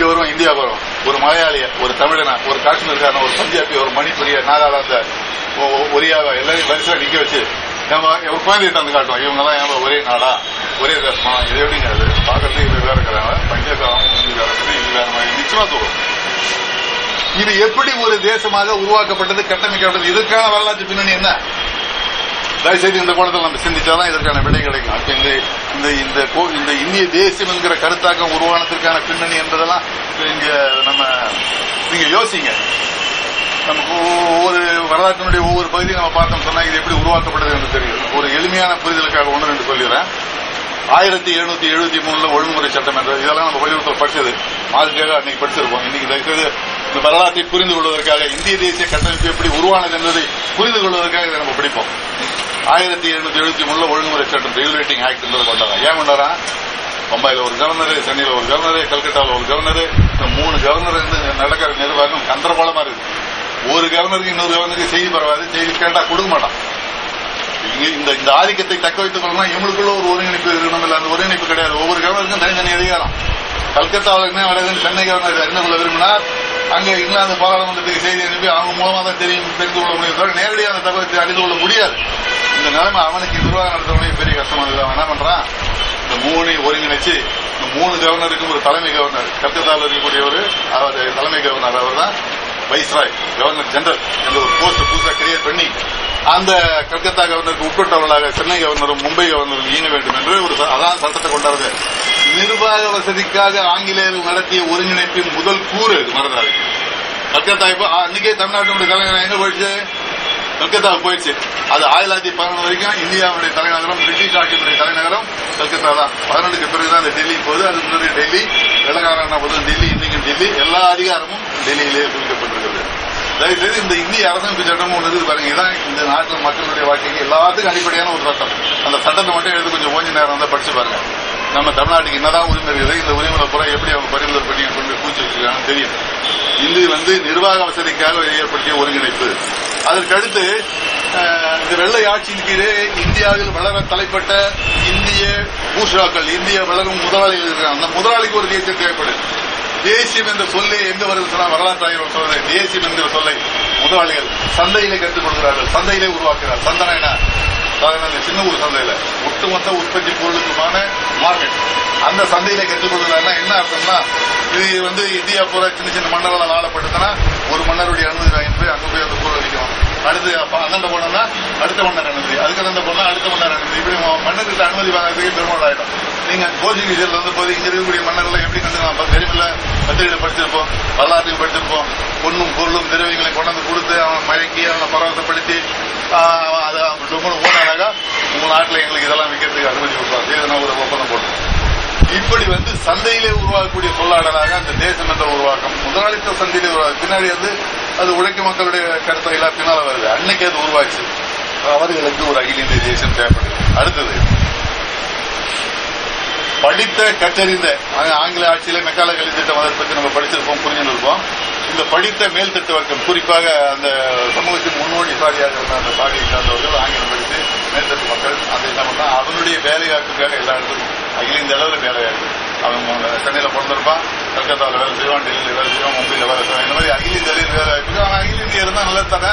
இங்க வரும் இந்தியா வரும். ஒரு மலையாளிய ஒரு தமிழனா ஒரு காஷ்மீர்காரன் ஒரு பஞ்சாபி ஒரு மணிப்புரிய நாகாலாந்த ஒரியாவா எல்லாரையும் வரிசையா நிக்க வச்சு நம்ம ஒரு குழந்தைய தந்து காட்டுவோம். இவங்க எல்லாம் ஒரே நாடா ஒரே தேசமா இது எப்படிங்க அது பார்க்கறதுக்கு இது வேற இருக்கிறாங்க. பஞ்சாபம் இது வேற இது வேற மாதிரி. நிச்சயமா தோணும் இது எப்படி ஒரு தேசமாக உருவாக்கப்பட்டது கட்டமைக்கப்பட்டது இதுக்கான வரலாற்று பின்னணி என்ன? தயவுசெய்து இந்த கோணத்தில் நம்ம சிந்திச்சாதான் இதற்கான விடை கிடைக்கும் அப்ப இந்த இந்த இந்த கோ- இந்த இந்திய தேசியம் என்கிற கருத்தாக்கம் உருவானதற்கான பின்னணி என்பதெல்லாம் இங்க நம்ம நீங்க யோசிங்க. நமக்கு ஒவ்வொரு வரலாற்றினுடைய ஒவ்வொரு பகுதியும் நம்ம பார்த்தோம் சொன்னா இது எப்படி உருவாக்கப்பட்டது என்று தெரியும். ஒரு எளிமையான புரிதலுக்காக ஒன்று ரெண்டு சொல்லிடுறேன். ஆயிரத்தி எழுநூத்தி எழுபத்தி மூணுல ஒழுங்குமுறை சட்டம் என்ற இதெல்லாம் நம்ம பள்ளிக்கூடத்தில் படிச்சது. அதுக்காக அன்னைக்கு படிச்சிருப்போம். இன்னைக்கு தயவுசெய்து இந்த வரலாற்றை புரிந்து கொள்வதற்காக இந்திய தேசிய கட்டமைப்பு எப்படி உருவானது என்பதை புரிந்து கொள்வதற்காக இதை நம்ம படிப்போம். ஆயிரத்தி எழுநூத்தி எழுபத்தி மூணுல ஒழுங்குமுறை சட்டம் ரெகுலேட்டிங் ஆக்ட் என்பது கொண்டாங்க. ஏன் கொண்டாரா? பம்பாயில ஒரு கவர்னர் சென்னையில ஒரு கவர்னர் கல்கட்டாவில் ஒரு கவர்னர் இந்த மூணு கவர்னர் நடக்கிற நிர்வாகம் கந்தரகோலமா இருக்கு. ஒரு கவர்னருக்கு இன்னொரு கவர்னருக்கு செய்தி பரவாது செய்தி கேட்டா கொடுக்க மாட்டான். இந்த இந்த ஆதிக்கத்தை தக்க வைத்துக் கொள்ளணும் இவங்களுக்குள்ள ஒரு ஒருங்கிணைப்பு இருக்கணும் இல்ல அந்த ஒருங்கிணைப்பு கிடையாது. ஒவ்வொரு கவர்னருக்கும் தனித்தனி அதிகாரம். கல்கத்தாவில் என்ன சென்னை கவர்னர் அறிந்து கொள்ள விரும்பினார்? அங்கே இங்கிலாந்து பாராளுமன்றத்துக்கு செய்தி அனுப்பி அவங்க மூலமா தான் தெரியும் தெரிந்து கொள்ள முடியும். தவிர நேரடியாக அந்த தகவலை அறிந்து கொள்ள முடியாது. இந்த நிலைமை அவனுக்கு நிர்வாகம் நடத்தவனே பெரிய கஷ்டமானது அவன் என்ன பண்றான்? இந்த மூணு ஒருங்கிணைச்சு இந்த மூணு கவர்னருக்கும் ஒரு தலைமை கவர்னர் கல்கத்தாவில் இருக்கக்கூடியவர் அவர் தலைமை கவர்னர் அவர் தான் வைஸ்ராய் கவர்னர் ஜெனரல் என்ற ஒரு போஸ்ட் புதுசாக கிரியேட் பண்ணி அந்த கல்கத்தா கவர்னருக்கு உட்பட்டவர்களாக சென்னை கவர்னரும் மும்பை கவர்னரும் இயங்க வேண்டும் என்று ஒரு அதான் சட்டத்தை கொண்டாடுது. நிர்வாக வசதிக்காக ஆங்கிலேயர்கள் நடத்திய ஒருங்கிணைப்பின் முதல் கூறு இது மறந்தாரு கல்கத்தா இப்போ அன்னைக்கே தமிழ்நாட்டினுடைய தலைநகரம் எங்க போயிடுச்சு? கல்கத்தாவுக்கு போயிடுச்சு. அது ஆயிரத்தி தொள்ளாயிரத்தி பதினொன்று வரைக்கும் இந்தியாவுடைய தலைநகரம் பிரிட்டிஷ் ஆட்சியினுடைய தலைநகரம் கல்கத்தா தான். பதினெட்டுக்கு பிறகுதான் அந்த டெல்லி போகுது. அதுக்கு முன்னாடி டெல்லி வெள்ளக்காரன் போது டெல்லி இன்னைக்கு டெல்லி. எல்லா அதிகாரமும் டெல்லியிலே குறிக்கப்பட்டிருக்கு தயவுசெய்து இந்த இந்திய அரசமைப்பு சட்டம் ஒன்று இருக்குது பாருங்க. இதான் இந்த நாட்டில் மக்களுடைய வாழ்க்கைக்கு எல்லாத்துக்கும் அடிப்படையான ஒரு சட்டம். அந்த சட்டத்தை மட்டும் எடுத்து கொஞ்சம் ஓஞ்சி நேரம் தான் படிச்சு பாருங்க. நம்ம தமிழ்நாட்டுக்கு என்னதான் உரிமை இருக்குது இந்த உரிமையில பூரா எப்படி அவங்க பறிமுதல் பண்ணி கொண்டு பூச்சி வச்சிருக்காங்கன்னு தெரியும். இது வந்து நிர்வாக வசதிக்காக ஏற்படுத்திய ஒருங்கிணைப்பு. அதற்கடுத்து இந்த வெள்ளை ஆட்சியின் கீழே இந்தியாவில் வளர தலைப்பட்ட இந்திய பூஷாக்கள் இந்திய வளரும் முதலாளிகள் இருக்கிறாங்க அந்த முதலாளிக்கு ஒரு தேசியம் தேவைப்படுது தேசியம் என்ற சொல்லே எங்க வருது சொன்னால் வரலாற்று ஆய்வு சொல்றது தேசியம் என்கிற சொல்லை முதலாளிகள் சந்தையிலே கற்றுக் கொடுக்கிறார்கள். சந்தையிலே உருவாக்குகிறார். சந்தன என்ன? சின்ன ஊர் சந்தையில. ஒட்டுமொத்த உற்பத்தி பொருளுக்குமான மார்க்கெட் அந்த சந்தையில கற்றுக் கொடுக்கிறாருன்னா என்ன அர்த்தம்னா இது வந்து இந்தியா பூரா சின்ன சின்ன மன்னர்களால் ஆளப்பட்டதுன்னா ஒரு மன்னருடைய அனுமதி வாங்கிட்டு போய் அங்க போய் அந்த பொருள் அடிக்கும் அடுத்து அப்ப அந்தாண்ட போனோம்னா அடுத்த மன்னர் அனுமதி. அதுக்கு அந்த போனா அடுத்த மன்னர் அனுமதி. இப்படி மன்னர்கிட்ட அனுமதி வாங்குறதுக்கு பெருமாள் ஆயிடும். நீங்க போர்ச்சுகீசியர்ல வந்து போது இங்க இருக்கக்கூடிய மன்னர்களை எப்படி நம்ம தெருவில் பத்திரிகையில படிச்சிருப்போம் வரலாற்றையும் படிச்சிருப்போம். பொண்ணும் பொருளும் திரவியங்களை கொண்டு வந்து கொடுத்து அவன் மயக்கி அவனை பரவசப்படுத்தி அதை ரொம்ப ஓனாக உங்க நாட்டில் எங்களுக்கு இதெல்லாம் விற்கிறதுக்கு அனுமதி கொடுப்பாங்க இதை நான் ஒரு ஒப்பந்தம் போட்டு இப்படி வந்து சந்தையிலே உருவாக்கக்கூடிய சொல்லாடலாக அந்த தேசம் என்ற உருவாக்கம் முதலாளித்த சந்தையிலே உருவாக்கு பின்னாடி வந்து அது உழைக்கும் மக்களுடைய கருத்தை எல்லாம் வருது. அன்னைக்கு அது உருவாச்சு. அவர்களுக்கு ஒரு அகில இந்திய தேசம் தேவைப்படுது. அடுத்தது படித்த கற்றறிந்த ஆங்கில ஆட்சியில மெக்கால கல்வி திட்டம் மதத்தை பற்றி நம்ம படிச்சிருப்போம் புரிஞ்சிருப்போம் இந்த படித்த மேல்தட்டு வர்க்கம் குறிப்பாக அந்த சமூகத்தின் முன்னோடி சாதியாக இருந்த அந்த சாதியை சார்ந்தவர்கள் ஆங்கிலம் படித்து மேல்தட்டு மக்கள் அந்த என்ன பண்ணா அவனுடைய வேலைவாய்ப்புக்காக எல்லா இடத்துக்கும் அகில இந்த அளவில் வேலைவாய்ப்பு. அவன் சென்னையில் சென்னையில பிறந்திருப்பான் கல்கத்தாவில் வேலை செய்வான் டெல்லியில் வேலை செய்வான் மும்பையில் வேலை செய்வான் இந்த மாதிரி அகில இந்திய அளவில் வேலைவாய்ப்புக்கு அவன் அகில இந்தியா இருந்தால் நல்லது தானே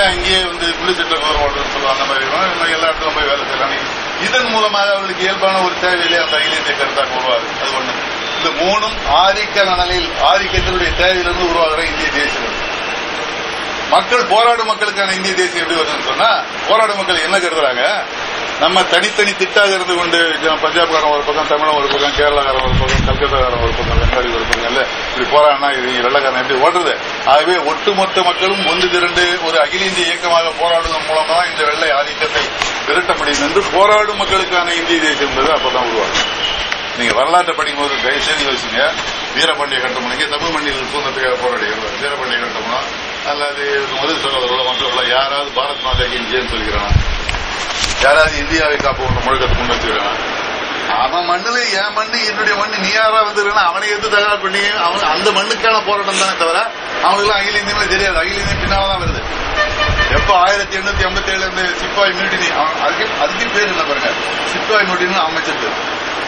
ஏன் இங்கேயே வந்து புள்ளிச்சட்ட ஓடுறது சொல்லுவாங்க அந்த மாதிரி இருக்கும். எல்லா இடத்துலும் போய் வேலை செய்யலாம். இதன் மூலமாக அவர்களுக்கு இயல்பான ஒரு தேவையிலே அந்த அகில இந்திய கருத்தாக உருவாது அது ஒண்ணு. இந்த மூணும் ஆதிக்க நலனில் ஆதிக்கத்தினுடைய தேவையிலிருந்து உருவாகிற இந்திய தேசியம் மக்கள் போராடும் மக்களுக்கான இந்திய தேசியம் எப்படி வருதுன்னு சொன்னா போராடும் மக்கள் என்ன கருதுறாங்க? நம்ம தனித்தனி திட்டாக இருந்து கொண்டு பஞ்சாப்காரன் ஒரு பக்கம் தமிழன் ஒரு பக்கம் கேரளாக்காரன் ஒரு பக்கம் கல்கத்தாக்காரன் ஒரு பக்கம் பெங்காலி ஒரு பக்கம் இல்ல. இப்படி போராடினா இது வெள்ளக்காரன் எப்படி ஓடுறது ஆகவே ஒட்டுமொத்த மக்களும் ஒன்று திரண்டு ஒரு அகில இந்திய இயக்கமாக போராடுவதன் மூலமா இந்த வெள்ளை ஆதிக்கத்தை விரட்ட முடியும் என்று போராடும் மக்களுக்கான இந்திய தேசியம் என்பது அப்பதான் உருவாகும் நீங்க வரலாற்றை படிக்கும்போது தயவு செய்து யோசிங்க. வீரபாண்டிய கட்டமன் தமிழ் மண்ணில் சுதந்திரத்துக்காக போராடியவர் வீரபாண்டிய கட்டமனோ அல்லது முதல் சகோதரோட மற்றவர்களோ யாராவது பாரத் மாதா கி சொல்கிறான் யாராவது இந்தியாவை காப்போம் முழுக்கத்தை முன் வச்சுக்கிறானா. அவன் மண்ணுல என் மண்ணு என்னுடைய மண்ணு நீ யாரா வந்துருக்கா அவனை எடுத்து தகவல் பண்ணி அவன் அந்த மண்ணுக்கான போராட்டம் தானே தவிர அவனுக்கு அகில இந்தியமே தெரியாது. அகில இந்தியம் பின்னால்தான் வருது. எப்ப ஆயிரத்தி எண்ணூத்தி ஐம்பத்தி ஏழுல இருந்து சிப்பாய் மியூட்டினி அதுக்கு அதுக்கு பேர் என்ன பாருங்க? சிப்பாய் மியூட்டினி அமைச்சது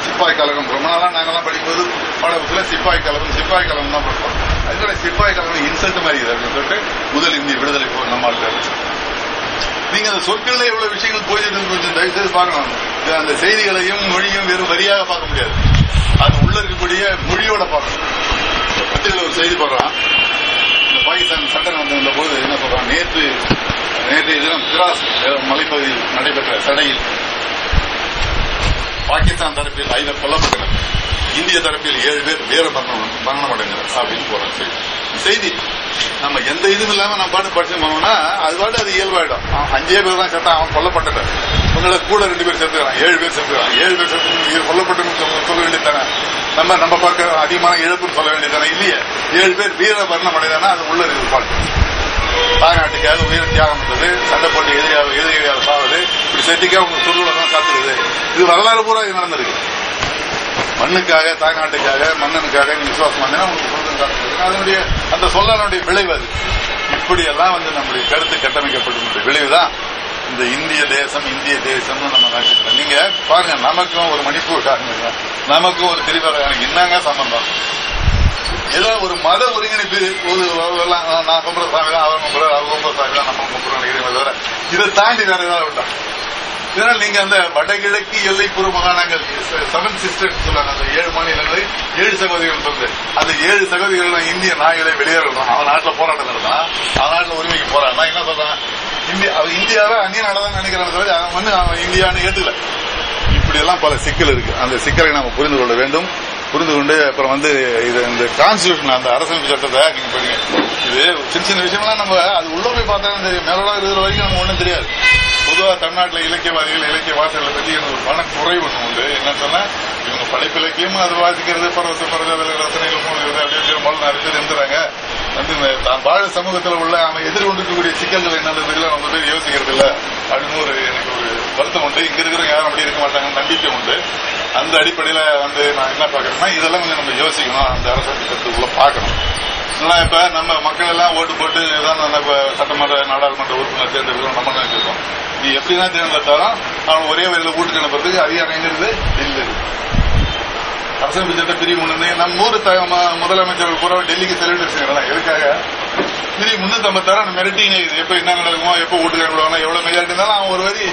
சிப்பாய் கழகம். ரொம்ப நாளா நாங்கெல்லாம் படிக்கும்போது பாடப்புல சிப்பாய் கழகம் சிப்பாய் கழகம் தான் படிப்போம். அதுக்கான சிப்பாய் கழகம் இன்சல்ட் மாதிரி இருக்குது அப்படின்னு சொல்லிட்டு முதல் இந்திய விடுதலை போ- நம்ம ஆட்கள் நீங்க அந்த சொற்களில் எவ்வளவு விஷயங்கள் போயிட்டு கொஞ்சம் தயவு செய்து பார்க்கணும் அந்த செய்திகளையும் மொழியும் வெறும் வரியாக பார்க்க முடியாது. அது உள்ள இருக்கக்கூடிய மொழியோட பார்க்கணும். பத்திரிகையில் ஒரு செய்தி போடுறான். இந்த பாகிஸ்தான் சட்டம் வந்திருந்த போது என்ன சொல்றான்? நேற்று நேற்றைய தினம் திராஸ் மலைப்பகுதியில் நடைபெற்ற சடையில் பாகிஸ்தான் தரப்பில் ஐந்து கொல்லப்பட்டனர். இந்திய தரப்பில் ஏழு பேர் வீர மரணம் மரணம் அடைந்தனர் அப்படின்னு போறாங்க செய்தி. செய்தி நம்ம எந்த இதுவும் இல்லாம நம்ம பாட்டு படிச்சு போனோம்னா அது பாட்டு அது இயல்பாயிடும். அவன் அஞ்சே பேர் தான் செத்தான் அவன் கொல்லப்பட்டது உங்களை கூட ரெண்டு பேர் சேர்த்துக்கிறான். ஏழு பேர் சேர்த்துக்கிறான். ஏழு பேர் சேர்த்து கொல்லப்பட்டன்னு சொல்ல சொல்ல வேண்டியதானே நம்ம நம்ம பார்க்க அதிகமான இழப்புன்னு சொல்ல வேண்டியதானே இல்லையே. ஏழு பேர் வீர மரணம் அடைதானா அது உள்ள இருக்கு பாட்டு. தாய்நாட்டுக்காக உயிரை தியாகம் பண்றது சண்டை போட்டு எதிரியாக எதிரியாக சாவது இப்படி செட்டிக்காக உங்க சொல்லுவதான் காத்துக்குது. இது வரலாறு பூரா இது நடந்திருக்கு. மண்ணுக்காக தாய்நாட்டுக்காக மன்னனுக்காக நீ விசுவாசம் பண்ணா உங்களுக்கு அதனுடைய அந்த சொல்லனுடைய விளைவு அது. இப்படி எல்லாம் வந்து நம்முடைய கருத்து கட்டமைக்கப்பட்ட விளைவுதான். இந்த இந்திய தேசம் இந்திய தேசம்னு நம்ம நினைக்கிறோம் நீங்க பாருங்க நமக்கும் ஒரு மணிப்பூர் காரணம் நமக்கும் ஒரு திரிபுரா என்னங்க சம்பந்தம்? ஏதோ ஒரு மத ஒருங்கிணைப்பு ஒரு நான் கும்பிட சாமி தான் அவர் கும்பிட அவர் கும்பிட சாமி தான் நம்ம கும்புறோம் நினைக்கிறேன் தவிர இதை தாண்டி வேற ஏதாவது இதனால் நீங்க அந்த வடகிழக்கு எல்லைப்புற மாகாணங்கள் செவன் சிஸ்டர்ஸ் சொல்றாங்க. அந்த ஏழு மாநிலங்களை ஏழு சகோதரிகள் சொல்றது அந்த ஏழு சகோதரிகள் இந்திய நாய்களை வெளியேறணும். அவன் நாட்டில் போராட்டம் நடந்தா அவன் நாட்டில் உரிமைக்கு போறான் என்ன சொல்றான் இந்தியா அவன் இந்தியாவை அந்நிய நாடதான் நினைக்கிறான் தவிர அவன் வந்து அவன் இந்தியான்னு ஏற்றுல இப்படி எல்லாம் பல சிக்கல் இருக்கு. அந்த சிக்கலை நாம புரிந்து கொள்ள வேண்டும். புரிந்து கொண்டு அப்புறம் வந்து இது இந்த கான்ஸ்டியூஷன் அந்த அரசியல் சட்டத்தை நீங்க படிங்க. இது சின்ன சின்ன விஷயம்லாம் நம்ம அது உள்ள போய் பார்த்தா தெரியும். மேலோட இருக்கிற வரைக்கும் நமக்கு ஒன்றும் தெரியாது. பொதுவாக தமிழ்நாட்டில் இலக்கியவாதிகள் இலக்கிய வாசல்களை பற்றி எனக்கு ஒரு மன குறை ஒன்று உண்டு. என்னன்னு சொன்னா இவங்க படைப்பிலக்கியம் அது வாசிக்கிறது பரவச பரவச ரசனைகள் மூலிகிறது அப்படியே பெரும்பாலும் நிறைய பேர் இருந்துறாங்க. வந்து இந்த தான் வாழ சமூகத்தில் உள்ள அவன் எதிர்கொண்டிருக்கக்கூடிய சிக்கல்கள் என்னன்றதுல ரொம்ப பேர் யோசிக்கிறது இல்லை. அப்படின்னு ஒரு எனக்கு ஒரு வருத்தம் உண்டு. இங்க இருக்கிறவங்க யாரும் அப்படி இருக்க மாட்டாங்கன்னு நம்பிக்கை உண்டு. அந்த அடிப்படையில் வந்து நான் என்ன பார்க்கறேன்னா இதெல்லாம் கொஞ்சம் நம்ம யோசிக்கணும். அந்த அரசாங்கத்துக்குள்ள பார்க்கணும். ஆனால் இப்ப நம்ம மக்கள் எல்லாம் ஓட்டு போட்டு தான் நம்ம சட்டமன்ற நாடாளுமன்ற உறுப்பினர் தேர்ந்தெடுக்கிறோம் நம்ம நினைச்சிருக்கோம். நீ எப்படிதான் தேர்ந்தெடுத்தாலும் அவன் ஒரே வழியில வீட்டுக்கு அனுப்புறதுக்கு அதிகாரம் எங்க இருக்குது டெல்லி இருக்கு அரசியல் சட்ட பிரிவு முன்னே நம்ம ஊர் முதலமைச்சர்கள் பூரா டெல்லிக்கு செலவு செய்யறதா எதுக்காக? பிரிவு முன்னூத்தி ஐம்பத்தாறு மிரட்டிங்க எப்ப என்ன நடக்குமோ எப்ப வீட்டுக்கு அனுப்புவாங்க எவ்வளவு மெஜாரிட்டி இருந்தாலும் அவன் ஒரு வரி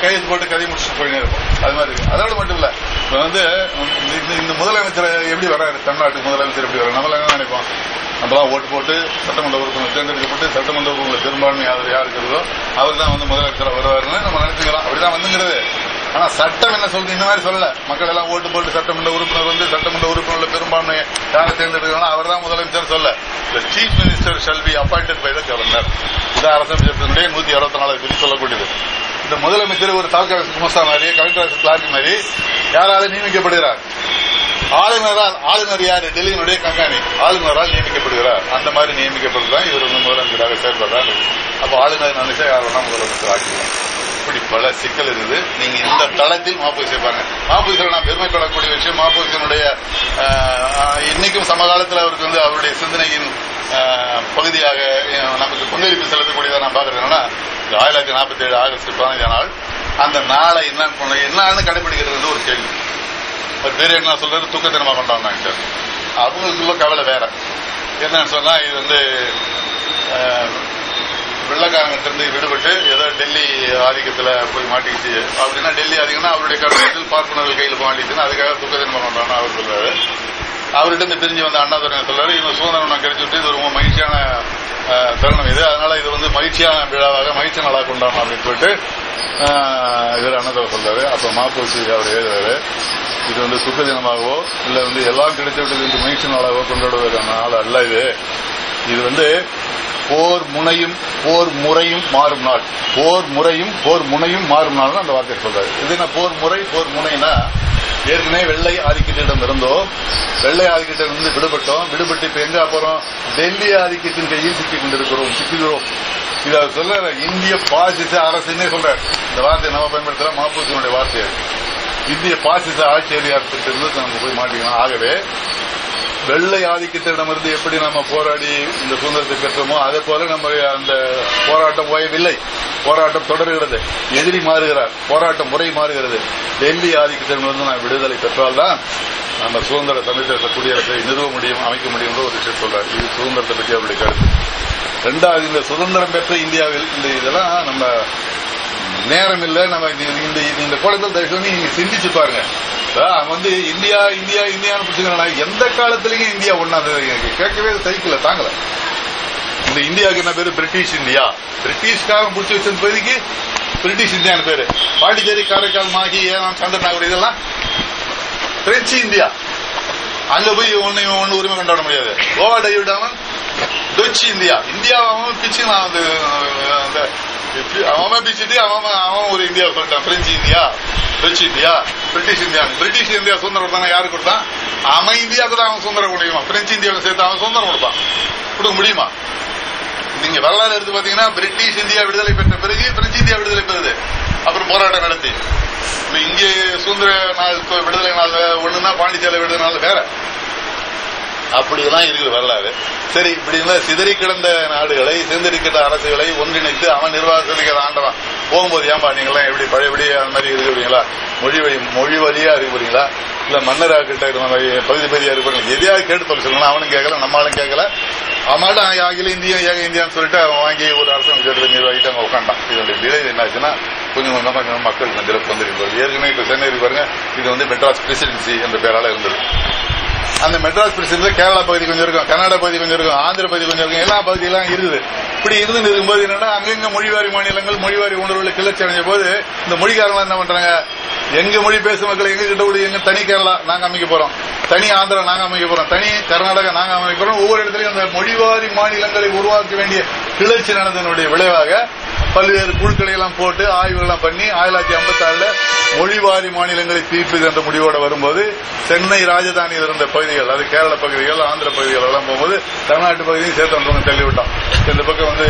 கையெழுத்து போட்டு கதை முடிச்சுட்டு போயினே இருக்கும் அது மாதிரி. அதோட மட்டும் இல்ல. இப்ப வந்து இந்த- இந்த முதலமைச்சர் எப்படி வராரு தமிழ்நாட்டுக்கு முதலமைச்சர் எப்படி வராரு நம்மள என்ன நினைப்போம்? நம்மளாம் ஓட்டு போட்டு சட்டமன்ற உறுப்பினர் தேர்ந்தெடுக்கப்பட்டு சட்டமன்ற உறுப்பினர் பெரும்பான்மை யார் யாருக்கு அவர் தான் வந்து முதலமைச்சர் வருவாருன்னு நம்ம நினைச்சுக்கலாம். அப்படிதான் வந்துங்கிறது ஆனா சட்டம் என்ன சொல்றது இந்த மாதிரி சொல்லல. மக்கள் எல்லாம் ஓட்டு போட்டு சட்டமன்ற உறுப்பினர் வந்து சட்டமன்ற உறுப்பினர்ல பெரும்பான்மை யாரை தேர்ந்தெடுக்கிறாங்களோ அவர் தான் முதலமைச்சர் சொல்ல. Chief minister shall be appointed by the governor இது அரசு சட்டத்தினுடைய நூத்தி அறுபத்தி நாலாவது பிரிவு சொல்லக்கூடியது. இந்த முதலமைச்சர் ஒரு தாலுகா குமஸ்தா மாதிரி கலெக்டர் கிளார்க் மாதிரி யாராவது நியமிக்கப்படுகிறார். ஆளுநரால் ஆளுநர் யாரு? டெல்லியினுடைய கங்காணி. ஆளுநரால் நியமிக்கப்படுகிறார். அந்த மாதிரி நியமிக்கப்படுதான் இவர் வந்து முதலமைச்சராக செயல்படுறாரு. அப்ப ஆளுநர் நினைச்சா யாரெல்லாம் முதலமைச்சர் ஆக்கிடுவோம் இப்படி பல சிக்கல் இருக்குது. நீங்க இந்த தளத்தில் மாப்பூசி பாருங்க மாப்போசியில் நான் பெருமைப்படக்கூடிய விஷயம் மாப்போசியினுடைய இன்னைக்கும் சமகாலத்தில் அவருக்கு வந்து அவருடைய சிந்தனையின் பகுதியாக நமக்கு பங்களிப்பு செலுத்தக்கூடியதாக நான் பாக்குறது என்னன்னா இந்த ஆயிரத்தி நாற்பத்தி ஏழு ஆகஸ்ட் பதினஞ்சாம் நாள் அந்த நாளை என்ன பண்ண என்னன்னு கடைபிடிக்கிறது ஒரு கேள்வி. பேர் என்ன சொல்றாரு தூக்க தினமா கொண்டாடினாங்க அவங்களுக்குள்ள கவலை வேற. என்னன்னு சொன்னா இது வந்து அஹ், வெள்ளக்காரங்கிட்ட விடுபட்டு ஏதோ டெல்லி ஆதிக்கத்துல போய் மாட்டிக்கிச்சு. அப்படின்னா டெல்லி ஆதிக்கம்னா அவருடைய கருத்தில் பார்ப்பனர்கள் கையில் போய் மாட்டிக்கிச்சுன்னா அதுக்காக துக்க தினம் கொண்டாடணும் அவர் சொல்றாரு. அவர்கிட்ட இருந்து பிரிஞ்சு வந்த அண்ணாதுரை சொல்றாரு இவங்க சுதந்திரம் நான் கிடைச்சிட்டு இது ரொம்ப மகிழ்ச்சியான தருணம் இது. அதனால இது வந்து மகிழ்ச்சியான விழாவாக மகிழ்ச்சி நாளாக கொண்டாடணும் அப்படின்னு சொல்லிட்டு இவர் அண்ணாதுரை சொல்றாரு. அப்ப மாப்பூசி அவர் எழுதுறாரு. இது வந்து துக்க தினமாகவோ இல்ல வந்து எல்லாம் கிடைத்து விட்டது என்று மகிழ்ச்சி நாளாகவோ கொண்டாடுவதற்கான நாள் அல்ல இது. இது வந்து போர் முனையும் போர் முறையும் மாறும் நாள். போர் முறையும் போர் முனையும் மாறும் நாள் அந்த வார்த்தை சொல்றாரு. இது என்ன போர் முறை போர் முனைனா ஏற்கனவே வெள்ளை ஆதிக்கத்திடம் இருந்தோம் வெள்ளை ஆதிக்கத்திடம் இருந்து விடுபட்டோம். விடுபட்டு இப்ப எங்க அப்புறம் டெல்லி ஆதிக்கத்தின் கையில் சிக்கிக் கொண்டிருக்கிறோம் சிக்குகிறோம். இத சொல்ல இந்திய பாசிச அரசுன்னே சொல்றாரு. இந்த வார்த்தையை நம்ம பயன்படுத்தல மாப்பூசியினுடைய வார்த்தை இந்திய பாசிச ஆட்சி அதிகாரத்திலிருந்து நம்ம போய் மாட்டிக்கணும். ஆகவே வெள்ளை ஆதிக்கத்திடமிருந்து எப்படி நம்ம போராடி இந்த சுதந்திரத்தை பெற்றோமோ அதே போல நம்ம அந்த போராட்டம் ஓயவில்லை. போராட்டம் தொடர்கிறது. எதிரி மாறுகிறார். போராட்டம் முறை மாறுகிறது. டெல்லி ஆதிக்கத்திடமிருந்து நான் விடுதலை பெற்றால்தான் நம்ம சுதந்திர தமிழக குடியரசை நிறுவ முடியும் அமைக்க முடியும் ஒரு விஷயம் சொல்றார். இது சுதந்திரத்தை பற்றி அவருடைய கருத்து. ரெண்டாவது இந்த சுதந்திரம் பெற்ற இந்தியாவில் இந்த இதெல்லாம் நம்ம நேரம் இல்ல நம்ம இந்த இந்த இந்த கோலத்தில் தயவு செஞ்சு நீங்க சிந்திச்சு பாருங்க. வந்து இந்தியா இந்தியா இந்தியான்னு பிடிச்சிக்கிறான்? எந்த காலத்திலயும் இந்தியா ஒண்ணாது கேட்கவே சைக்கிள் தாங்கல. இந்த இந்தியாவுக்கு என்ன பேரு? British India. பிரிட்டிஷ்காக பிடிச்சி வச்ச பகுதிக்கு பிரிட்டிஷ் இந்தியான்னு பேரு. பாண்டிச்சேரி காரைக்கால் மாகி ஏனாம் சந்திரநாகர் இதெல்லாம் பிரெஞ்சு இந்தியா. அங்க போய் ஒன்னு ஒன்னு உரிமை கொண்டாட முடியாது. கோவா டைவிடாமன் டச் இந்தியா. இந்தியாவும் பிச்சு நான் வந்து அஹ், அவன் பிச்சுட்டு அவன் அவன் ஒரு இந்தியா சொல்லிட்டான். French India Dutch India British India. British India சுதந்திரம் கொடுத்தாங்க யாரு கொடுத்தான்? அவன் இந்தியாவுக்கு தான் அவன் சுதந்திரம் கொடுக்குமா பிரெஞ்சு இந்தியாவை சேர்த்து அவன் சுதந்திரம் கொடுப்பான். கொடுக்க முடியுமா? நீங்க வரலாறு எடுத்து பாத்தீங்கன்னா பிரிட்டிஷ் இந்தியா விடுதலை பெற்ற பிறகு பிரெஞ்சு இந்தியா விடுதலை பெறுது. அப்புறம் போராட்டம் நடத்தி. இங்கே சுதந்திர நாள் விடுதலை நாள் ஒண்ணுன்னா பாண்டிச்சேரி விடுதலை நாள் வேற. அப்படிதான் இருக்குது வரலாறு. சரி இப்படி சிதறி கிடந்த நாடுகளை சிதறிக்கிட்ட அரசுகளை ஒன்றிணைத்து அவன் நிர்வாகத்துக்கு ஆண்டவன். போகும்போது ஏன்பா நீங்களாம் எப்படி பழையபடி அந்த மாதிரி இருக்கிறீங்களா மொழி வழி மொழி வழியா இருக்கிறீங்களா இல்ல மன்னரா கிட்ட இது மாதிரி பகுதி பகுதியா இருக்கிறீங்க எதையாவது கேட்டு சொல்ல சொல்லணும் அவனும் கேட்கல நம்மளும் கேட்கல. அவமாட்ட அகில இந்தியா ஏக இந்தியான்னு சொல்லிட்டு அவன் வாங்கி ஒரு அரசாங்க கேட்டு நிர்வாகிட்டு அங்க உட்காண்டான் இதனுடைய விளைவு என்னாச்சுன்னா கொஞ்சம் கொஞ்சமா கொஞ்சம் மக்கள் மத்தியில் வந்துருக்கு ஏற்கனவே இப்ப சென்னை பாருங்க இது வந்து மெட்ராஸ் பிரசிடென்சி என்ற பெயரால இருந்தது. அந்த மெட்ராஸ் பிரச்சனை கேரளா பகுதி கொஞ்சம் இருக்கும் கர்நாடக பகுதி கொஞ்சம் இருக்கும் ஆந்திர பகுதி கொஞ்சம் இருக்கும் எல்லா பகுதியெல்லாம் இருக்குது. இப்படி இருந்து இருக்கும்போது என்னன்னா அங்கங்க மொழிவாரி மாநிலங்கள் மொழிவாரி உணர்வுகளை கிளர்ச்சி அடைஞ்ச போது இந்த மொழிக்காரங்க என்ன பண்றாங்க? எங்க மொழி பேசும் மக்கள் எங்க கிட்ட கூட எங்க தனி கேரளா நாங்க அமைக்க போறோம். தனி ஆந்திரா நாங்க அமைக்க போறோம். தனி கர்நாடகா நாங்க அமைக்க போறோம். ஒவ்வொரு இடத்துலயும் அந்த மொழிவாரி மாநிலங்களை உருவாக்க வேண்டிய கிளர்ச்சி நடந்ததனுடைய விளைவாக பல்வேறு குழுக்களை எல்லாம் போட்டு ஆய்வுகள்லாம் பண்ணி ஆயிரத்தி தொள்ளாயிரத்தி ஐம்பத்தி ஆறுல மொழிவாரி மாநிலங்களை தீர்ப்பது என்ற முடிவோட வரும்போது சென்னை ராஜதானியில் இருந்த பகுதிகள் அது கேரள பகுதிகள் ஆந்திர பகுதிகள் எல்லாம் போகும்போது தமிழ்நாட்டு பகுதியும் சேர்த்து தள்ளிவிட்டோம் இந்த பக்கம் வந்து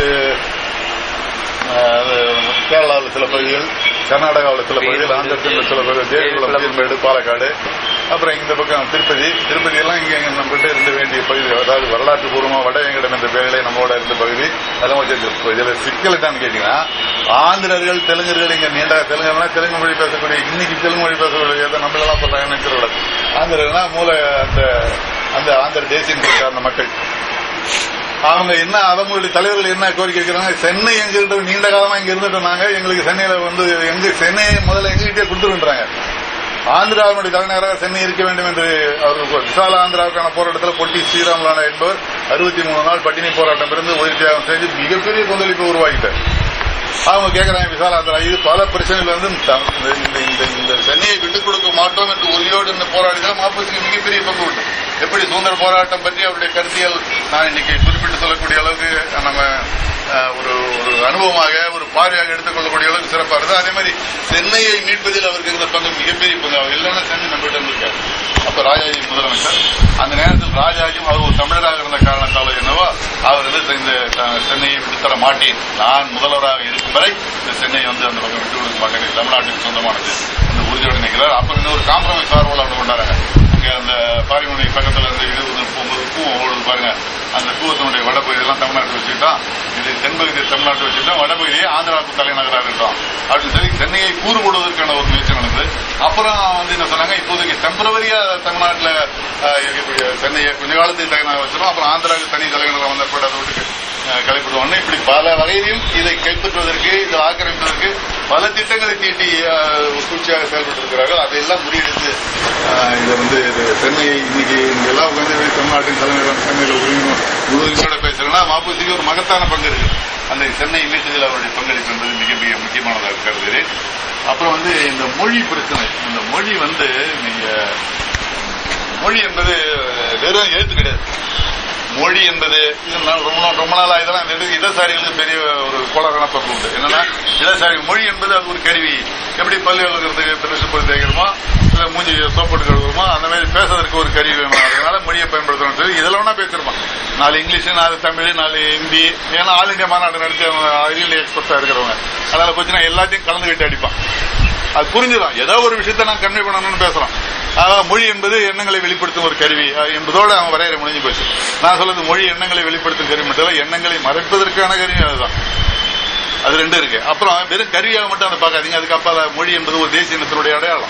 கேரளாவில் சில பகுதிகள் கர்நாடகாவில் சில பகுதிகள் ஆந்திரத்தில் சில பகுதிகள் ஜெயகுளம் பாலக்காடு அப்புறம் இந்த பக்கம் திருப்பதி திருப்பதி எல்லாம் இங்க நம்மகிட்ட இருந்த வேண்டிய பகுதி. அதாவது வரலாற்று பூர்வமா வடவேங்கடம் என்ற பெயரிலே நம்மோட இருந்த பகுதி. அதெல்லாம் வச்சிருக்கு இதுல சிக்கல் என்னன்னு கேட்டீங்கன்னா ஆந்திரர்கள் தெலுங்கர்கள் இங்க நீண்ட தெலுங்குனா தெலுங்கு மொழி பேசக்கூடிய இன்னைக்கு தெலுங்கு மொழி பேசக்கூடிய நம்மளெல்லாம் சொல்றாங்கன்னு நினைச்சிடக்கூடாது ஆந்திரர்கள்னா மூல அந்த அந்த ஆந்திர தேசியம் சார்ந்த மக்கள். அவங்க என்ன அவங்களுடைய தலைவர்கள் என்ன கோரிக்கை வைக்கிறாங்க? சென்னை எங்ககிட்ட நீண்ட காலமா இங்க இருந்துட்டு நாங்க. எங்களுக்கு சென்னையில வந்து எங்க சென்னையை முதல்ல எங்ககிட்டே கொடுத்துருன்றாங்க. ஆந்திராவினுடைய தலைநகராக சென்னை இருக்க வேண்டும் என்று அவர்கள் விசால ஆந்திராவுக்கான போராட்டத்தில் பொட்டி ஸ்ரீராமலானா என்பவர் அறுபத்தி மூணு நாள் பட்டினி போராட்டம் இருந்து உயிர் தியாகம் செஞ்சு மிகப்பெரிய கொந்தளிப்பை உருவாக்கிட்டார். அவங்க கேட்கறாங்க விசாலாந்திரா இது பல பிரச்சனைகள் வந்து இந்த- இந்த- இந்த- இந்த சென்னையை விட்டுக் கொடுக்க மாட்டோம் என்று உறுதியோடு இந்த போராடிதான் மாப்போசிக்கு மிகப்பெரிய பங்கு உண்டு. எப்படி சுதந்திர போராட்டம் பற்றி அவருடைய கருத்தியல் நான் இன்னைக்கு குறிப்பிட்டு சொல்லக்கூடிய அளவுக்கு நம்ம ஒரு ஒரு அனுபவமாக ஒரு பார்வையாக எடுத்துக்கொள்ளக்கூடிய அளவுக்கு சிறப்பாக இருந்தது அதே மாதிரி சென்னையை மீட்பதில் அவருக்கு இருந்த பங்கு மிகப்பெரிய பங்கு. அவர் இல்லைன்னா சென்னை நம்மகிட்ட இருக்காரு அப்ப ராஜாஜி முதலமைச்சர். அந்த நேரத்தில் ராஜாஜியும் அவர் ஒரு தமிழராக இருந்த காரணத்தால் என்னவோ அவர் வந்து இந்த சென்னையை விட்டுத்தர மாட்டேன். நான் முதல்வராக இருக்கும் வரை இந்த சென்னையை வந்து அந்த பக்கம் விட்டு கொடுக்க மாட்டேன். தமிழ்நாட்டுக்கு சொந்தமானது. அந்த உறுதியோடு நிற்கிறார் அப்புறம் இன்னொரு ஒரு காம்ப்ரமைஸ் சார்பில் அப்படி கொண்டாடுறாங்க. அங்கே அந்த பாரிமுனை பக்கத்தில் இருந்து இருபது ஒன்பது பூ ஓடுது பாருங்க. அந்த பூவத்தினுடைய வடபகுதியெல்லாம் தமிழ்நாட்டு வச்சுக்கிட்டோம் இது தென்பகுதியை தமிழ்நாட்டு வச்சுக்கிட்டோம் வடபகுதியை ஆந்திராவுக்கு தலைநகராக இருக்கட்டும் அப்படின்னு சொல்லி சென்னையை கூறு போடுவதற்கான ஒரு முயற்சி நடந்தது. அப்புறம் வந்து என்ன சொன்னாங்க இப்போதைக்கு டெம்பரவரியா தமிழ்நாட்டில் இருக்கக்கூடிய சென்னையை கொஞ்ச காலத்துக்கு தலைநகர் வச்சிடும் அப்புறம் ஆந்திராவுக்கு தனி தலைநகரம் வந்த கூட அதை விட்டுக்கு கலைப்படுவோம்னு இப்படி பல வகையிலும் இதை கைப்பற்றுவதற்கு இதை ஆக்கிரமிப்பதற்கு பல திட்டங்களை தீட்டி சூழ்ச்சியாக செயல்பட்டு இருக்கிறார்கள் அதையெல்லாம் முறியடித்து இதை வந்து இது இன்னைக்கு எல்லாம் உட்காந்து தமிழ்நாட்டின் தலைநகரம் சென்னையில் உரிமை உறுதியோட பேசுறேன்னா மாப்பூசிக்கு ஒரு மகத்தான பங்கு இருக்கு. அந்த சென்னை மீட்டதில் அவருடைய பங்களிப்பு என்பது மிக மிக முக்கியமானதாக கருதுகிறேன். அப்புறம் வந்து இந்த மொழி பிரச்சனை. இந்த மொழி வந்து நீங்க மொழி என்பது வெறும் எழுத்து கிடையாது. மொழி என்பது இது ரொம்ப நாள் ரொம்ப நாளாக இதெல்லாம் இடதுசாரிகளுக்கு பெரிய ஒரு கோலாகல பங்கு உண்டு என்னன்னா இடதுசாரி மொழி என்பது அது ஒரு கருவி. எப்படி பள்ளி வளர்க்கறதுக்கு பிரஷ் பொருள் தேய்க்கிறோமோ இல்ல மூஞ்சி சோப்பட்டு கழுவுமோ அந்த மாதிரி பேசுறதுக்கு ஒரு கருவி வேணும். அதனால மொழியை பயன்படுத்தணும் சொல்லி இதெல்லாம் வேணா பேசிருப்பான் நாலு இங்கிலீஷ் நாலு தமிழ் நாலு ஹிந்தி. ஏன்னா ஆல் இந்தியா மாநாடு நடத்தி அவங்க அரியல் எக்ஸ்பர்ட்டா இருக்கிறவங்க. அதனால போச்சுன்னா எல்லாத்தையும் கலந்து கட்டி அடிப்பான். அது புரிஞ்சுதான். ஏதோ ஒரு விஷயத்த நான் கன்வே பண்ணணும்னு பேசுறோம். மொழி என்பது எண்ணங்களை வெளிப்படுத்தும் ஒரு கருவி. அஹ் என்பதோட அவன் வரையறை முடிஞ்சு போச்சு. நான் சொல்றது மொழி எண்ணங்களை வெளிப்படுத்தும் கருவி மட்டும் இல்ல எண்ணங்களை மறைப்பதற்கான கருவி அதுதான். அது ரெண்டு இருக்கு. அப்புறம் வெறும் கருவியாக மட்டும் அதை பார்க்காதீங்க. அதுக்கு மொழி என்பது ஒரு தேசிய இனத்தினுடைய அடையாளம்.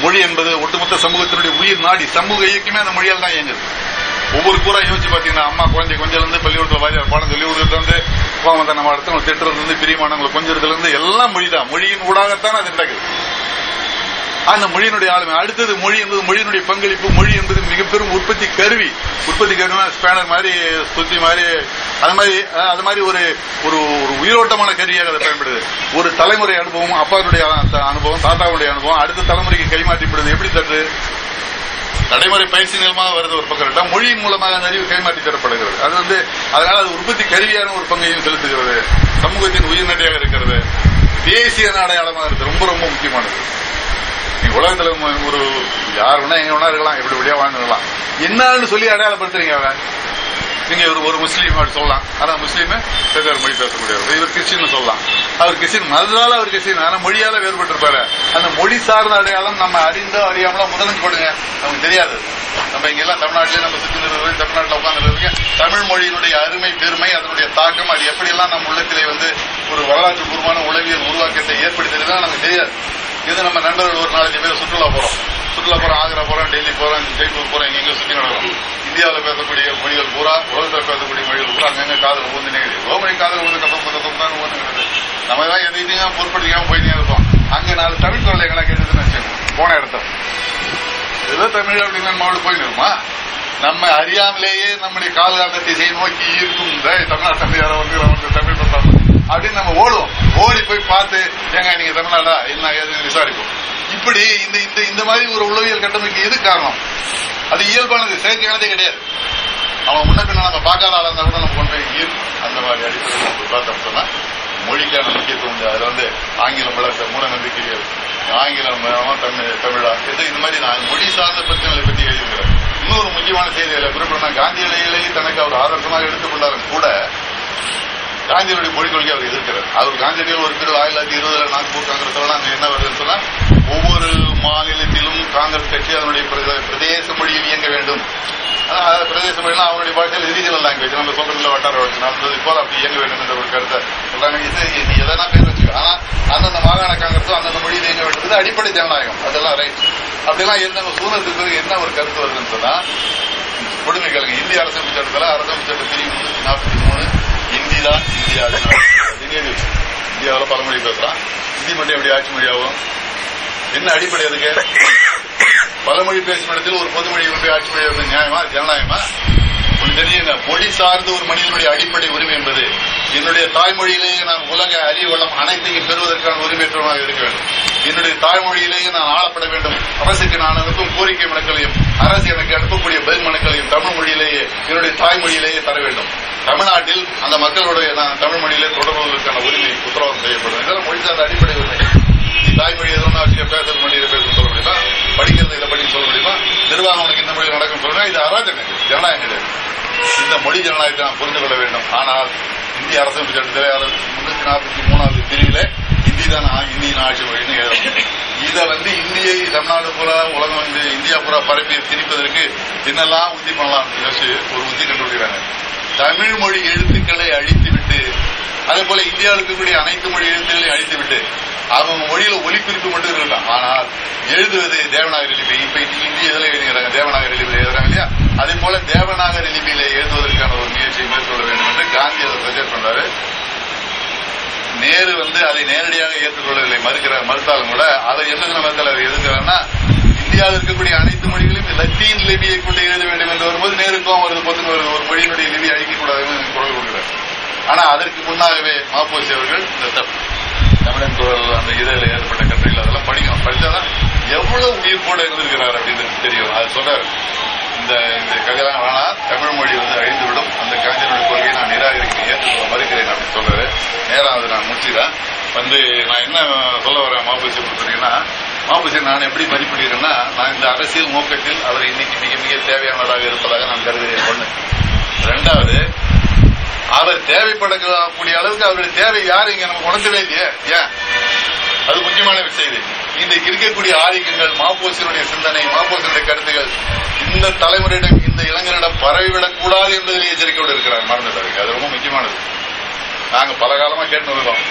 மொழி என்பது ஒட்டுமொத்த சமூகத்தினுடைய உயிர் நாடி சமூக இயக்கமே அந்த மொழியால் தான் இயங்குது. ஒவ்வொரு கூறா யோசிச்சு பாத்தீங்கன்னா அம்மா குழந்தை கொஞ்சம் இருந்து பள்ளிக்கூடத்துல வாரியார் பாடம் சொல்லி கொடுக்கறது வந்து கோமத்தை நம்ம அடுத்தவங்க திட்டுறது இருந்து பிரியமானவங்களை கொஞ்சிறதுல இருந்து எல்லாம் மொழிதான். மொழியின் ஊடாகத்தான் அது நடக்குது. அந்த மொழியினுடைய ஆளுமை. அடுத்தது மொழி என்பது மொழியினுடைய பங்களிப்பு. மொழி என்பது மிக பெரும் உற்பத்தி கருவி. உற்பத்தி கருவினா ஸ்பேனர் மாதிரி சுத்தி மாதிரி அது மாதிரி அது மாதிரி ஒரு ஒரு ஒரு உயிரோட்டமான கருவியாக அதை பயன்படுது. ஒரு தலைமுறை அனுபவம் அப்பாவுடைய அனுபவம் தாத்தாவுடைய அனுபவம் அடுத்த தலைமுறைக்கு கைமாற்றிப்படுது எப்படி தருது நடைமுறை பயிற்சி நிலமாக வருது ஒரு பக்கம். இருக்கட்டும், மொழியின் மூலமாக அந்த அறிவு கைமாற்றி தரப்படுகிறது. அது வந்து அதனால அது உற்பத்தி கருவியான ஒரு பங்கையும் செலுத்துகிறது. சமூகத்தின் உயிர்நடையாக இருக்கிறது. தேசிய அடையாளமாக இருக்கிறது ரொம்ப ரொம்ப முக்கியமானது. உலகத்துல ஒரு யார் வேணா எங்க வேணா இருக்கலாம் எப்படி எப்படியா வாழ்ந்துக்கலாம் என்னன்னு சொல்லி அடையாளப்படுத்துறீங்க அவன் நீங்க ஒரு ஒரு முஸ்லீம் அப்படி சொல்லலாம். ஆனா முஸ்லீம் வெவ்வேறு மொழி பேசக்கூடியவர். இவர் கிறிஸ்டின் சொல்லலாம். அவர் கிறிஸ்டின் மதத்தால அவர் கிறிஸ்டின் ஆனா மொழியால வேறுபட்டு இருப்பாரு அந்த மொழி சார்ந்த அடையாளம் நம்ம அறிந்தோ அறியாமலோ முதலஞ்சு போடுங்க. நமக்கு தெரியாது. நம்ம இங்க எல்லாம் தமிழ்நாட்டிலே நம்ம சுத்தி நிறுவனம் தமிழ்நாட்டில் உட்கார்ந்து தமிழ் மொழியினுடைய அருமை பெருமை அதனுடைய தாக்கம் அது எப்படி எல்லாம் நம்ம உள்ளத்திலே வந்து ஒரு வரலாற்று பூர்வமான உளவியல் உருவாக்கத்தை ஏற்படுத்தினா நமக்கு தெரியாது. இது நம்ம நண்பர்கள் ஒரு நாலஞ்சு பேர் சுற்றுலா போறோம். சுற்றுலா போறோம் ஆக்ரா போறோம் டெல்லி போறோம் ஜெய்ப்பூர் போறோம் எங்க சுத்தி நடக்கிறோம். இந்தியாவில் பேசக்கூடிய மொழிகள் பூரா உலகத்தில் பேசக்கூடிய மொழிகள் பூரா அங்கங்க காதல் ஊந்து நிகழ்ச்சி ரோமணி காதல் ஊந்து கப்பம் கப்பம் தான் ஊந்துங்கிறது நம்ம தான் எதையும் பொருட்படுத்திக்காம போயிட்டே இருப்போம் அங்க நாலு தமிழ் குரல் எங்கன்னா கேட்டதுன்னு வச்சுக்கோங்க. போன இடத்துல ஏதோ தமிழ் அப்படின்னு மாவட்டம் போயின்னு இருமா நம்ம அறியாமலேயே நம்முடைய காலகாலத்தை திசையை நோக்கி ஈர்க்கும் இந்த தமிழ் வந்து வந்து தமிழ் பண்றாங்க அப்படின்னு நம்ம ஓடுவோம். ஓடி போய் பார்த்து ஏங்க நீங்க தமிழ்நாடா? என்ன ஏதுன்னு விசாரிப்போம். இப்படி இந்த இந்த இந்த மாதிரி ஒரு உளவியல் கட்டமைக்கு எது காரணம்? அது இயல்பானது செயற்கையானதே கிடையாது. அவன் முன்ன பின்ன நம்ம பார்க்காத ஆளா இருந்தா கூட நம்ம கொண்டு போய் அந்த மாதிரி அடிப்படையில் நம்ம பார்த்தோம் சொன்னா மொழிக்கான முக்கியத்துவம் அதுல வந்து ஆங்கிலம் வளர்த்த மூட நம்பிக்கைகள் ஆங்கிலம் தமிழ் தமிழா இது இந்த மாதிரி நான் மொழி சார்ந்த பிரச்சனைகளை பற்றி எழுதியிருக்கிறேன். இன்னொரு முக்கியமான செய்திகளை குறிப்பிடணும் காந்தியிலேயே தனக்கு அவர் ஆதர்சமாக எடுத்துக்கொண்டாலும் கூட காந்தியினுடைய மொழி கொள்கை அவர் எதிர்க்கிறார். அவர் காந்தியடிகள் ஒரு பிரிவு ஆயிரத்தி தொள்ளாயிரத்தி இருபதுல நாக்பூர் காங்கிரஸ் என்ன வருதுன்னு சொன்னா ஒவ்வொரு மாநிலத்திலும் காங்கிரஸ் கட்சி அதனுடைய பிரதேச மொழியில் இயங்க வேண்டும். ஆனா, பிரதேச மொழினா அவனுடைய பாஷையில் ரீஜனல் லாங்குவேஜ் நம்ம சொல்றதுல வட்டார வழக்கு நடந்தது போல அப்படி இயங்க வேண்டும் என்ற ஒரு கருத்தை சொல்றாங்க. இது நீ எதனா பேர் வச்சுக்கோ. ஆனா அந்தந்த மாகாண காங்கிரஸும் அந்தந்த மொழியில் இயங்க வேண்டும். இது அடிப்படை ஜனநாயகம். அதெல்லாம் ரைட் அப்படிலாம் இருந்தாங்க சுதந்திரத்துக்கு பிறகு என்ன ஒரு கருத்து வருதுன்னு சொன்னா கொடுமை கேளுங்க இந்திய அரசமைப்பு சட்டத்தில் அரசமைப்பு சட்ட பிரிவு நாற்பத்தி மூணு இந்தி தான் இந்தியா இந்தியாவில் பல மொழி பேசுறான் ஹிந்தி மட்டும் எப்படி ஆட்சி மொழியாகும் என்ன அடிப்படை அதுக்கு பலமொழி பேசும் இடத்தில் ஒரு பொதுமொழி ஒன்றை ஆட்சி மொழி நியாயமா ஜனநாயகமா தெரியுங்க மொழி சார்ந்த ஒரு மனிதனுடைய அடிப்படை உரிமை என்பது. என்னுடைய தாய்மொழியிலேயே நான் உலக அறிவளம் அனைத்தையும் பெறுவதற்கான உரிமையற்றவனாக இருக்க வேண்டும். என்னுடைய தாய்மொழியிலேயே நான் ஆளப்பட வேண்டும். அரசுக்கு நான் அனுப்பும் கோரிக்கை மனுக்களையும் அரசு எனக்கு அனுப்பக்கூடிய பதில் மனுக்களையும் தமிழ் மொழியிலேயே என்னுடைய தாய்மொழியிலேயே தர வேண்டும். தமிழ்நாட்டில் அந்த மக்களுடைய நான் தமிழ் மொழியிலே தொடர்வதற்கான உரிமை உத்தரவாதம் செய்யப்படும். இதெல்லாம் மொழி சார்ந்த அடிப்படை உரிமை. தாய்மொழி எதுவும் வச்சுக்க பேசுறது மொழியில பேச சொல்ல முடியுமா? படிக்கிறது இதை படிக்க சொல்ல முடியுமா? நிர்வாகம் உனக்கு இந்த மொழியில் நடக்கும் சொல்லுங்க இது அராஜகம். ஜனநாயகம் கிடையாது. இந்த மொழி ஜனநாயகத்தை நாம் புரிந்து கொள்ள வேண்டும். ஆனால் இந்திய அரசமைப்பு சட்டத்தில் முன்னூத்தி நாற்பத்தி மூணாவது பிரிவில இந்தி தான் ஆ- இந்தியின் ஆட்சி மொழின்னு எழுதணும் இதை வந்து இந்தியை தமிழ்நாடு பூரா உலகம் வந்து இந்தியா பூரா பரப்பி திணிப்பதற்கு என்னெல்லாம் உத்தி பண்ணலாம் யோசிச்சு ஒரு உத்தி கண்டுபிடிக்கிறாங்க. தமிழ் மொழி எழுத்துக்களை அழித்துவிட்டு அதே போல இந்தியாவில் இருக்கக்கூடிய அனைத்து மொழி எழுத்துக்களையும் அழித்துவிட்டு அவங்க மொழியில ஒலிக்குறிப்பு மட்டும் இருக்கலாம் ஆனால் எழுதுவது தேவநாகரி லிபி. இப்ப இந்திய இதில் எழுதுகிறாங்க? தேவநாகரி லிபியில் எழுதுறாங்க இல்லையா? அதே போல தேவநாகரி லிபியில எழுதுவதற்கான ஒரு முயற்சியை மேற்கொள்ள வேண்டும் என்று காந்தி அதை பிரச்சார் பண்றாரு நேரு வந்து அதை நேரடியாக ஏற்றுக்கொள்ளவில்லை. மறுக்கிற மறுத்தாலும் கூட அதை என்ன மறுத்தல் அவர் எழுதுகிறாங்கன்னா இந்தியாவில் இருக்கக்கூடிய அனைத்து மொழிகளையும் லத்தீன் லிபியை கொண்டு எழுத வேண்டும் என்று வரும்போது நேருக்கும் அவரது பொத்துன்னு வருது ஒரு மொழியினுடைய லிபி அழிக்கக்கூடாதுன்னு குரல் கொடுக்கிறார். ஆனா அதற்கு முன்னாகவே மாப்போசி அவர்கள் இந்த தமிழன் குரல் அந்த இதழில் ஏற்பட்ட கட்டுரைகள் அதெல்லாம் படிக்கணும். படித்தாதான் எவ்வளவு உயிர்ப்போட இருந்திருக்கிறார் அப்படின்னு தெரியும். அது சொல்றாரு இந்த இந்த கதையெல்லாம் வேணா தமிழ் மொழி வந்து அழிந்துவிடும். அந்த கலைஞருடைய கொள்கையை நான் நிராகரிக்கிறேன் ஏற்றுக்கொள்ள மறுக்கிறேன் அப்படின்னு சொல்றாரு. நேரம் அதை நான் முடிச்சுக்கிறேன். வந்து நான் என்ன சொல்ல வரேன் மாப்போசி சொன்னீங்கன்னா மாப்போசி நான் எப்படி மதிப்பிடுகிறேன்னா நான் இந்த அரசியல் நோக்கத்தில் அவர் இன்னைக்கு மிக மிக தேவையானதாக இருப்பதாக நான் கருதுகிறேன். ஒன்று ரெண்டாவது அவர் தேவைப்படக்கூடிய அளவுக்கு அவருடைய தேவை யாரு இங்க நமக்கு உணர்ந்தவே இல்லையே. ஏன்? அது முக்கியமான செய்தி இன்றைக்கு இருக்கக்கூடிய ஆதிக்கங்கள் மாப்போசினுடைய சிந்தனை மாப்போசினுடைய கருத்துகள் இந்த தலைமுறையிடம் இந்த இளைஞரிடம் பரவிவிடக் கூடாது என்பதில் எச்சரிக்கையோடு இருக்கிறார் மறந்துட்டாரு அது ரொம்ப முக்கியமானது. நாங்க பல காலமா கேட்டு இருக்கோம்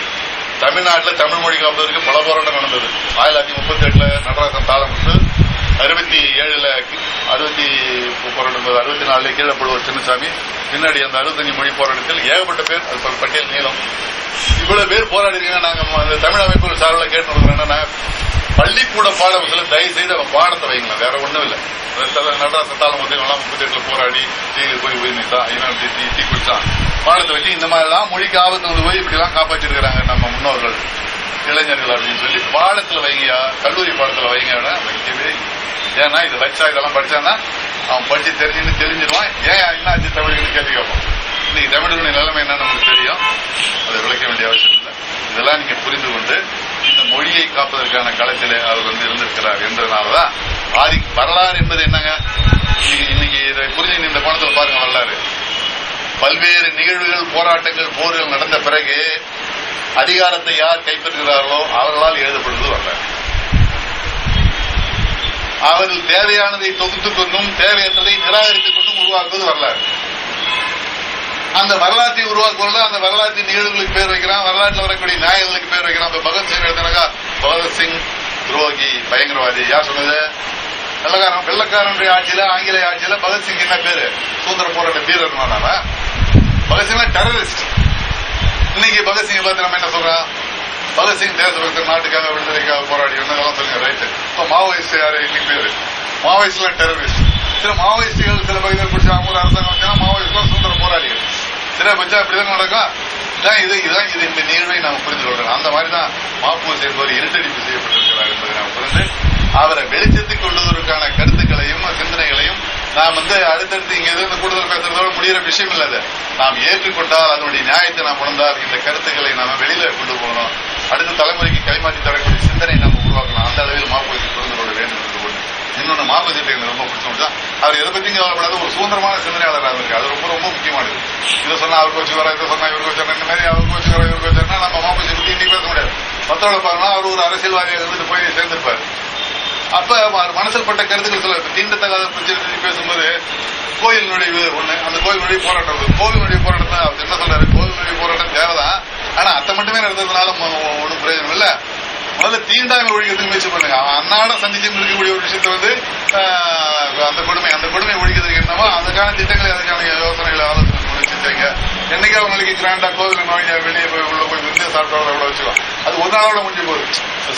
தமிழ்நாட்டில் தமிழ் மொழி காப்பதற்கு பல போராட்டம் நடந்தது. ஆயிரத்தி தொள்ளாயிரத்தி முப்பத்தி எட்டுல நடராசன் தாளமுத்து அறுபத்தி ஏழுல அறுபத்தி போராட்டம் அறுபத்தி நாலுல கீழப்படுவர் சின்னசாமி பின்னாடி அந்த அறுபத்தஞ்சு மொழி போராட்டத்தில் ஏகப்பட்ட பேர் அது பட்டியல் நீளம். இவ்வளவு பேர் போராடி இருக்கீங்க நாங்க அந்த தமிழ் அமைப்புகள் சார்பில் கேட்டு என்னன்னா பள்ளிக்கூட பாடத்துல தயவு செய்து அவன் பாடத்தை வைங்களேன். வேற ஒண்ணும் இல்ல. நடராசன் தாளமுத்து எல்லாம் முப்பத்தி எட்டுல போராடி தீயில் போய் போய் நிற்றான் இவன் தீ தீ குடிச்சான் பாடத்தை வச்சு இந்த மாதிரி எல்லாம் மொழிக்கு ஆபத்து வந்து போய் இப்படி எல்லாம் காப்பாற்றிருக்கிறாங்க நம்ம முன்னோர்கள் இளைஞர்கள் அப்படின்னு சொல்லி பாடத்துல வைங்கயா கல்லூரி பாடத்துல வைங்க வைக்கவே இல்லை. ஏன்னா இது வச்சா இதெல்லாம் படிச்சான்னா அவன் படிச்சு தெரிஞ்சுன்னு தெரிஞ்சிருவான் ஏன் என்ன ஆச்சு தமிழ்னு கேள்வி கேட்பான் இன்னைக்கு தமிழர்களுடைய நிலைமை என்னன்னு நமக்கு தெரியும். அதை விளக்க வேண்டிய அவசியம் இல்லை. இதெல்லாம் நீங்க புரிந்து கொண்டு இந்த மொழியை காப்பதற்கான களத்தில் அவர் வந்து இருந்திருக்கிறார் என்றதுனாலதான் ஆதி வரலாறு என்பது என்னங்க? இன்னைக்கு இதை புரிஞ்சு இந்த கோணத்தில் பாருங்க வரலாறு. பல்வேறு நிகழ்வுகள் போராட்டங்கள் போர்கள் நடந்த பிறகு அதிகாரத்தை யார் கைப்பற்றுகிறார்களோ அவர்களால் எழுதப்படுவது வரலாறு. அவர்கள் தேவையானதை தொகுத்துக் கொண்டும் தேவையற்றதை நிராகரித்துக் கொண்டும் உருவாக்குவது வரலாறு. அந்த வரலாற்றை உருவாக்குவதில் அந்த வரலாற்றின் நிகழ்வுகளுக்கு பேர் வைக்கிறான் வரலாற்றில் வரக்கூடிய நியாயங்களுக்கு பேர் வைக்கிறான். இப்ப பகத்சிங் எழுதினாக்கா பகத்சிங் துரோகி பயங்கரவாதி. யார் சொன்னது? வெள்ளக்காரன் வெள்ளக்காரனுடைய ஆட்சியில ஆங்கிலேய ஆட்சியில பகத்சிங் என்ன பேரு? சுதந்திர போராட்ட வீரர் பகத்சிங் டெரரிஸ்ட் இன்னைக்கு பகத்சிங் பார்த்து நம்ம என்ன சொல்றோம்? பகத்சிங் தேசபக்தர் நாட்டுக்காக விடுதலைக்காக போராடி வந்ததெல்லாம் சொல்லுங்க? ரைட்டு இப்ப மாவோயிஸ்ட் யாரு? இன்னைக்கு பேரு. மாவோயிஸ்ட்லாம் டெரரிஸ்ட் சில மாவோயிஸ்டுகள் சில பகுதியில் பிடிச்ச அவங்க அரசாங்கம் வச்சா மாவோயிஸ்ட்லாம் சுதந்திர போராளிகள். சில பட்சா இப்படிதான் நடக்கும். இதான் இது இதுதான் இது இந்த நிகழ்வை நாம் புரிந்து கொள்ளணும் அந்த மாதிரி தான் மாப்பூர் என்பவர் இருட்டடிப்பு செய்யப்பட்டிருக்கிறார் என்பதை நாம் புரிந்து அவரை வெளிச்சத்துக்கு உள்ளதற்கான கருத்துக்களையும் சிந்தனைகளையும் நாம் வந்து அடுத்தடுத்து இங்க இருந்து கூடுதல் பேசுறதோட முடிகிற விஷயம் இல்லை நாம் ஏற்றுக்கொண்டால் அதனுடைய நியாயத்தை நாம் உணர்ந்தால் இந்த கருத்துக்களை நாம வெளியில கொண்டு போகணும். அடுத்த தலைமுறைக்கு கைமாற்றி தரக்கூடிய சிந்தனை நம்ம உருவாக்கலாம். அந்த அளவில் மாப்பிள்ளைக்கு புரிந்து கொள்ள வேண்டும் என்று கொண்டு இன்னொன்னு மாப்பிள்ளை எனக்கு ரொம்ப பிடிச்சது அவர் எதை பற்றியும் கவலைப்படாத ஒரு சுதந்திரமான சிந்தனையாளராக இருக்கு அது ரொம்ப ரொம்ப முக்கியமானது. இதை சொன்னா அவருக்கு வச்சு வர இதை சொன்னா இவருக்கு வச்சு இந்த மாதிரி அவருக்கு வச்சு வர இவருக்கு வச்சுன்னா நம்ம மாப்பிள்ளை பத்தி இன்னைக்கு பேச முடியாது. மத்தோட பாருங்கன்னா அவர் ஒரு அரசியல்வாதியாக இருந்துட்டு போய் சேர்ந்திருப்பார். அப்ப மனசில் பட்ட கருத்துக்கள் சொல்ல இப்ப தீண்டத்தகாத பிரச்சனை பேசும்போது கோயில் நுழைவு ஒண்ணு அந்த கோயில் நுழைவு போராட்டம் இருக்கு. கோவில் நுழைவு போராட்டம் தான் அவர் என்ன சொல்றாரு? கோவில் நுழைவு போராட்டம் தேவைதான். ஆனா அத்தை மட்டுமே நடந்ததுனால ஒன்றும் பிரயோஜனம் இல்ல. முதல்ல தீண்டாமை ஒழிக்கிறதுக்கு முயற்சி பண்ணுங்க அவன் அன்னாட சந்திச்சு இருக்கக்கூடிய ஒரு விஷயத்த வந்து அந்த கொடுமை அந்த கொடுமை ஒழிக்கிறதுக்கு என்னவோ அதுக்கான திட்டங்களை அதுக்கான யோசனைகளை ஆலோசனை பண்ணி என்னைக்கு அவங்களுக்கு கிராண்டா கோவில் நோய் வெளியே போய் உள்ள போய் விருந்தே சாப்பிட்டவங்க அவ்வளவு வச்சுக்கலாம். அது ஒரு நாளோட முடிஞ்சு போகுது.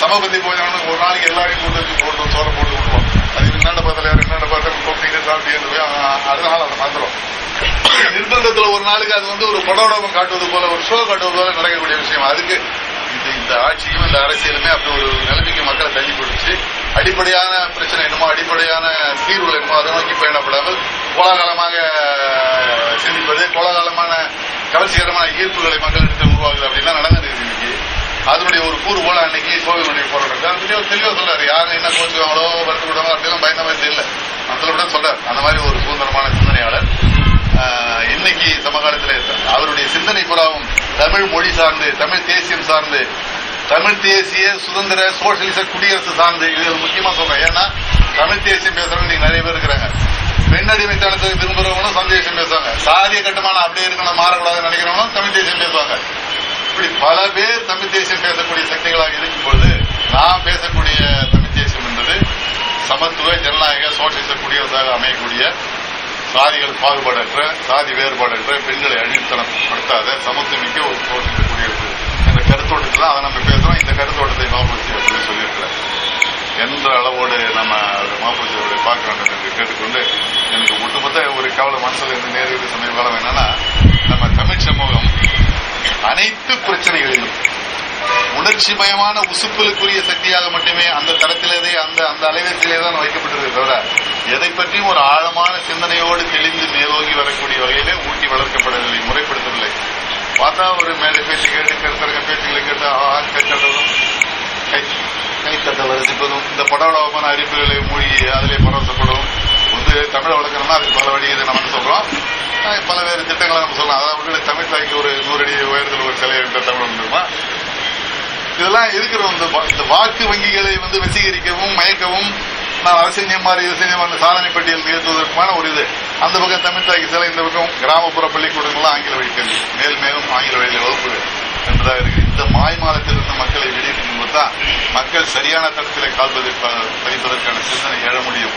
சமபந்தி போஜனம் ஒரு நாளைக்கு எல்லாரையும் கூட்டு வச்சு போட்டு சோற போட்டு விட்டுருவோம். அது இன்னாண்ட பார்த்தல யார் இன்னாண்ட பார்த்தா கூப்பிட்டீங்க சாப்பிட்டீங்க போய் அடுத்த நாள் அதை மறந்துடும் நிர்பந்தத்துல ஒரு நாளுக்கு அது வந்து ஒரு படோடகம் காட்டுவது போல ஒரு ஷோ காட்டுவது போல நடக்கக்கூடிய விஷயம். அதுக்கு இந்த ஆட்சியும் இந்த அரசியலுமே அப்படி ஒரு நிலைமைக்கு மக்களை தள்ளி கொடுத்து அடிப்படையான பிரச்சனை என்னமோ அடிப்படையான தீர்வுகள் என்னமோ அதை நோக்கி பயணப்படாமல் கோலாகலமாக சிந்திப்பது கோலாகலமான கவர்ச்சிகரமான ஈர்ப்புகளை மக்களிடத்தில் உருவாகுது அப்படின்னா நடந்தது இன்னைக்கு. அதனுடைய ஒரு கூறு போல அன்னைக்கு கோவிலுடைய போராட்டம். அதை பத்தி தெளிவா சொல்றாரு. யாரும் என்ன கோச்சுவாங்களோ வருத்தப்படுவாங்களோ அப்படிலாம் பயந்த மாதிரி தெரியல. அந்த சொல்றாரு. அந்த மாதிரி ஒரு சுதந்திரமான சிந்தனையாளர். இன்னைக்கு சமகாலத்தில் அவருடைய சிந்தனை புறாவும் தமிழ் மொழி சார்ந்து தமிழ் தேசியம் சார்ந்து தமிழ் தேசிய சுதந்திர சோசியலிச குடியரசு சார்ந்து இது முக்கியமா சொல்றேன். ஏன்னா தமிழ் தேசியம் பேசுறவங்க நீங்க நிறைய பேர் இருக்கிறாங்க. பெண் அடிமைத்தனத்தை விரும்புறவங்களும் தமிழ் தேசியம் பேசுவாங்க. சாதிய கட்டுமானம் அப்படியே இருக்கணும் மாறக்கூடாதுன்னு நினைக்கிறவங்களும் தமிழ் தேசியம் பேசுவாங்க. இப்படி பல பேர் தமிழ் தேசியம் பேசக்கூடிய சக்திகளாக இருக்கும்போது நான் பேசக்கூடிய தமிழ் தேசியம் என்பது சமத்துவ ஜனநாயக சோசியலிச குடியரசாக அமையக்கூடிய சாதிகள் பாகுபாடற்ற சாதி வேறுபாடற்ற பெண்களை அழித்தனப்படுத்தாத சமத்துவமிக்க ஒரு தோற்றத்தை குடியரசு. இந்த கருத்தோட்டத்தில் அதை நம்ம பேசுறோம். இந்த கருத்தோட்டத்தை மாபூசி அப்படின்னு சொல்லியிருக்கிறார். என்ற அளவோடு நம்ம மாபூசி அவர்களை பார்க்க வேண்டும் என்று கேட்டுக்கொண்டு எனக்கு ஒட்டுமொத்த ஒரு கவலை மனசில் இருந்து நேரில் சமீப காலம் என்னன்னா நம்ம தமிழ் சமூகம் அனைத்து பிரச்சனைகளிலும் உணர்ச்சிமயமான உசுப்புகளுக்குரிய சக்தியாக மட்டுமே அந்த தரத்திலேயே அந்த அந்த அலைவரிசையிலே தான் வைக்கப்பட்டிருக்கிறத எதை பற்றியும் ஒரு ஆழமான சிந்தனையோடு தெளிந்து மேலோங்கி வரக்கூடிய வகையிலே ஊட்டி வளர்க்கப்படவில்லை முறைப்படுத்தவில்லை பார்த்தா ஒரு மேடை பேச்சு கேட்டு கருத்தரங்க பேச்சுகளை கேட்டு ஆஹா கைத்தட்டதும் கை கைத்தட்டல் ரசிப்பதும் இந்த படவடமான அறிவிப்புகளை மூழ்கி அதிலே பரவசப்படும். வந்து தமிழை வளர்க்கணும்னா அதுக்கு பல வழி இதை நம்ம சொல்றோம். பல வேறு திட்டங்களை நம்ம சொல்லலாம். அதாவது தமிழ் தாய்க்கு ஒரு நூறு அடி உயரத்தில் ஒரு சிலை என்ற தமிழ் வந்துருமா இதெல்லாம் இருக்கிற இந்த இந்த வாக்கு வங்கிகளை வந்து வசீகரிக்கவும் மயக்கவும் நான் அதை மாதிரி இது செஞ்ச மாதிரி சாதனை பட்டியல் நிகழ்த்துவதற்குமான ஒரு இது. அந்த பக்கம் தமிழ் தாய்க்கு சிலை இந்த பக்கம் கிராமப்புற பள்ளிக்கூடங்கள்லாம் ஆங்கில வழி கல்வி. மேல் மேலும் ஆங்கில வழியில் வகுப்பு என்பதாக இருக்கு. இந்த மாய்மாலத்திலிருந்து மக்களை வெளியிட்டு தான் மக்கள் சரியான தடத்தில் கால்பதி பதிப்பதற்கான சிந்தனை எழ முடியும்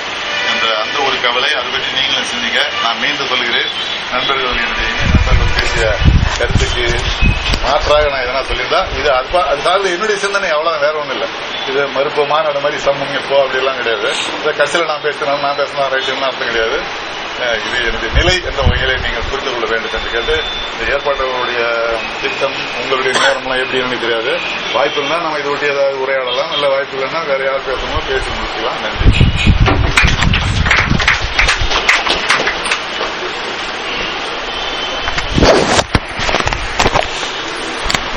என்ற அந்த ஒரு கவலை அதை பற்றி நீங்களும் சிந்திங்க நான் மீண்டும் சொல்கிறேன் நண்பர்கள் என்னுடைய நண்பர்கள் பேசிய கருத்துக்கு மாற்றாக நான் எதனா சொல்லியிருந்தா இது அது அது சார்ந்த என்னுடைய சிந்தனை அவ்வளவு வேற ஒன்றும் இல்லை. இது மறுப்பு அந்த மாதிரி சம்மங்க போ அப்படி எல்லாம் கிடையாது. இந்த கட்சியில் நான் பேசினா நான் பேசினா ரைட்டுன்னு அர்த்தம் கிடையாது. இது என்னுடைய நிலை என்ற வகையிலே நீங்கள் புரிந்து கொள்ள வேண்டும் என்று கேட்டு இந்த ஏற்பாடுகளுடைய திட்டம் உங்களுடைய நேரம்லாம் எப்படி எனக்கு தெரியாது. வாய்ப்பு இருந்தால் நம்ம இதை ஒட்டி ஏதாவது உரையாடலாம். இல்ல வாய்ப்பு இல்லைன்னா வேற யார் பேசணுமோ பேசி முடிச்சுக்கலாம். நன்றி.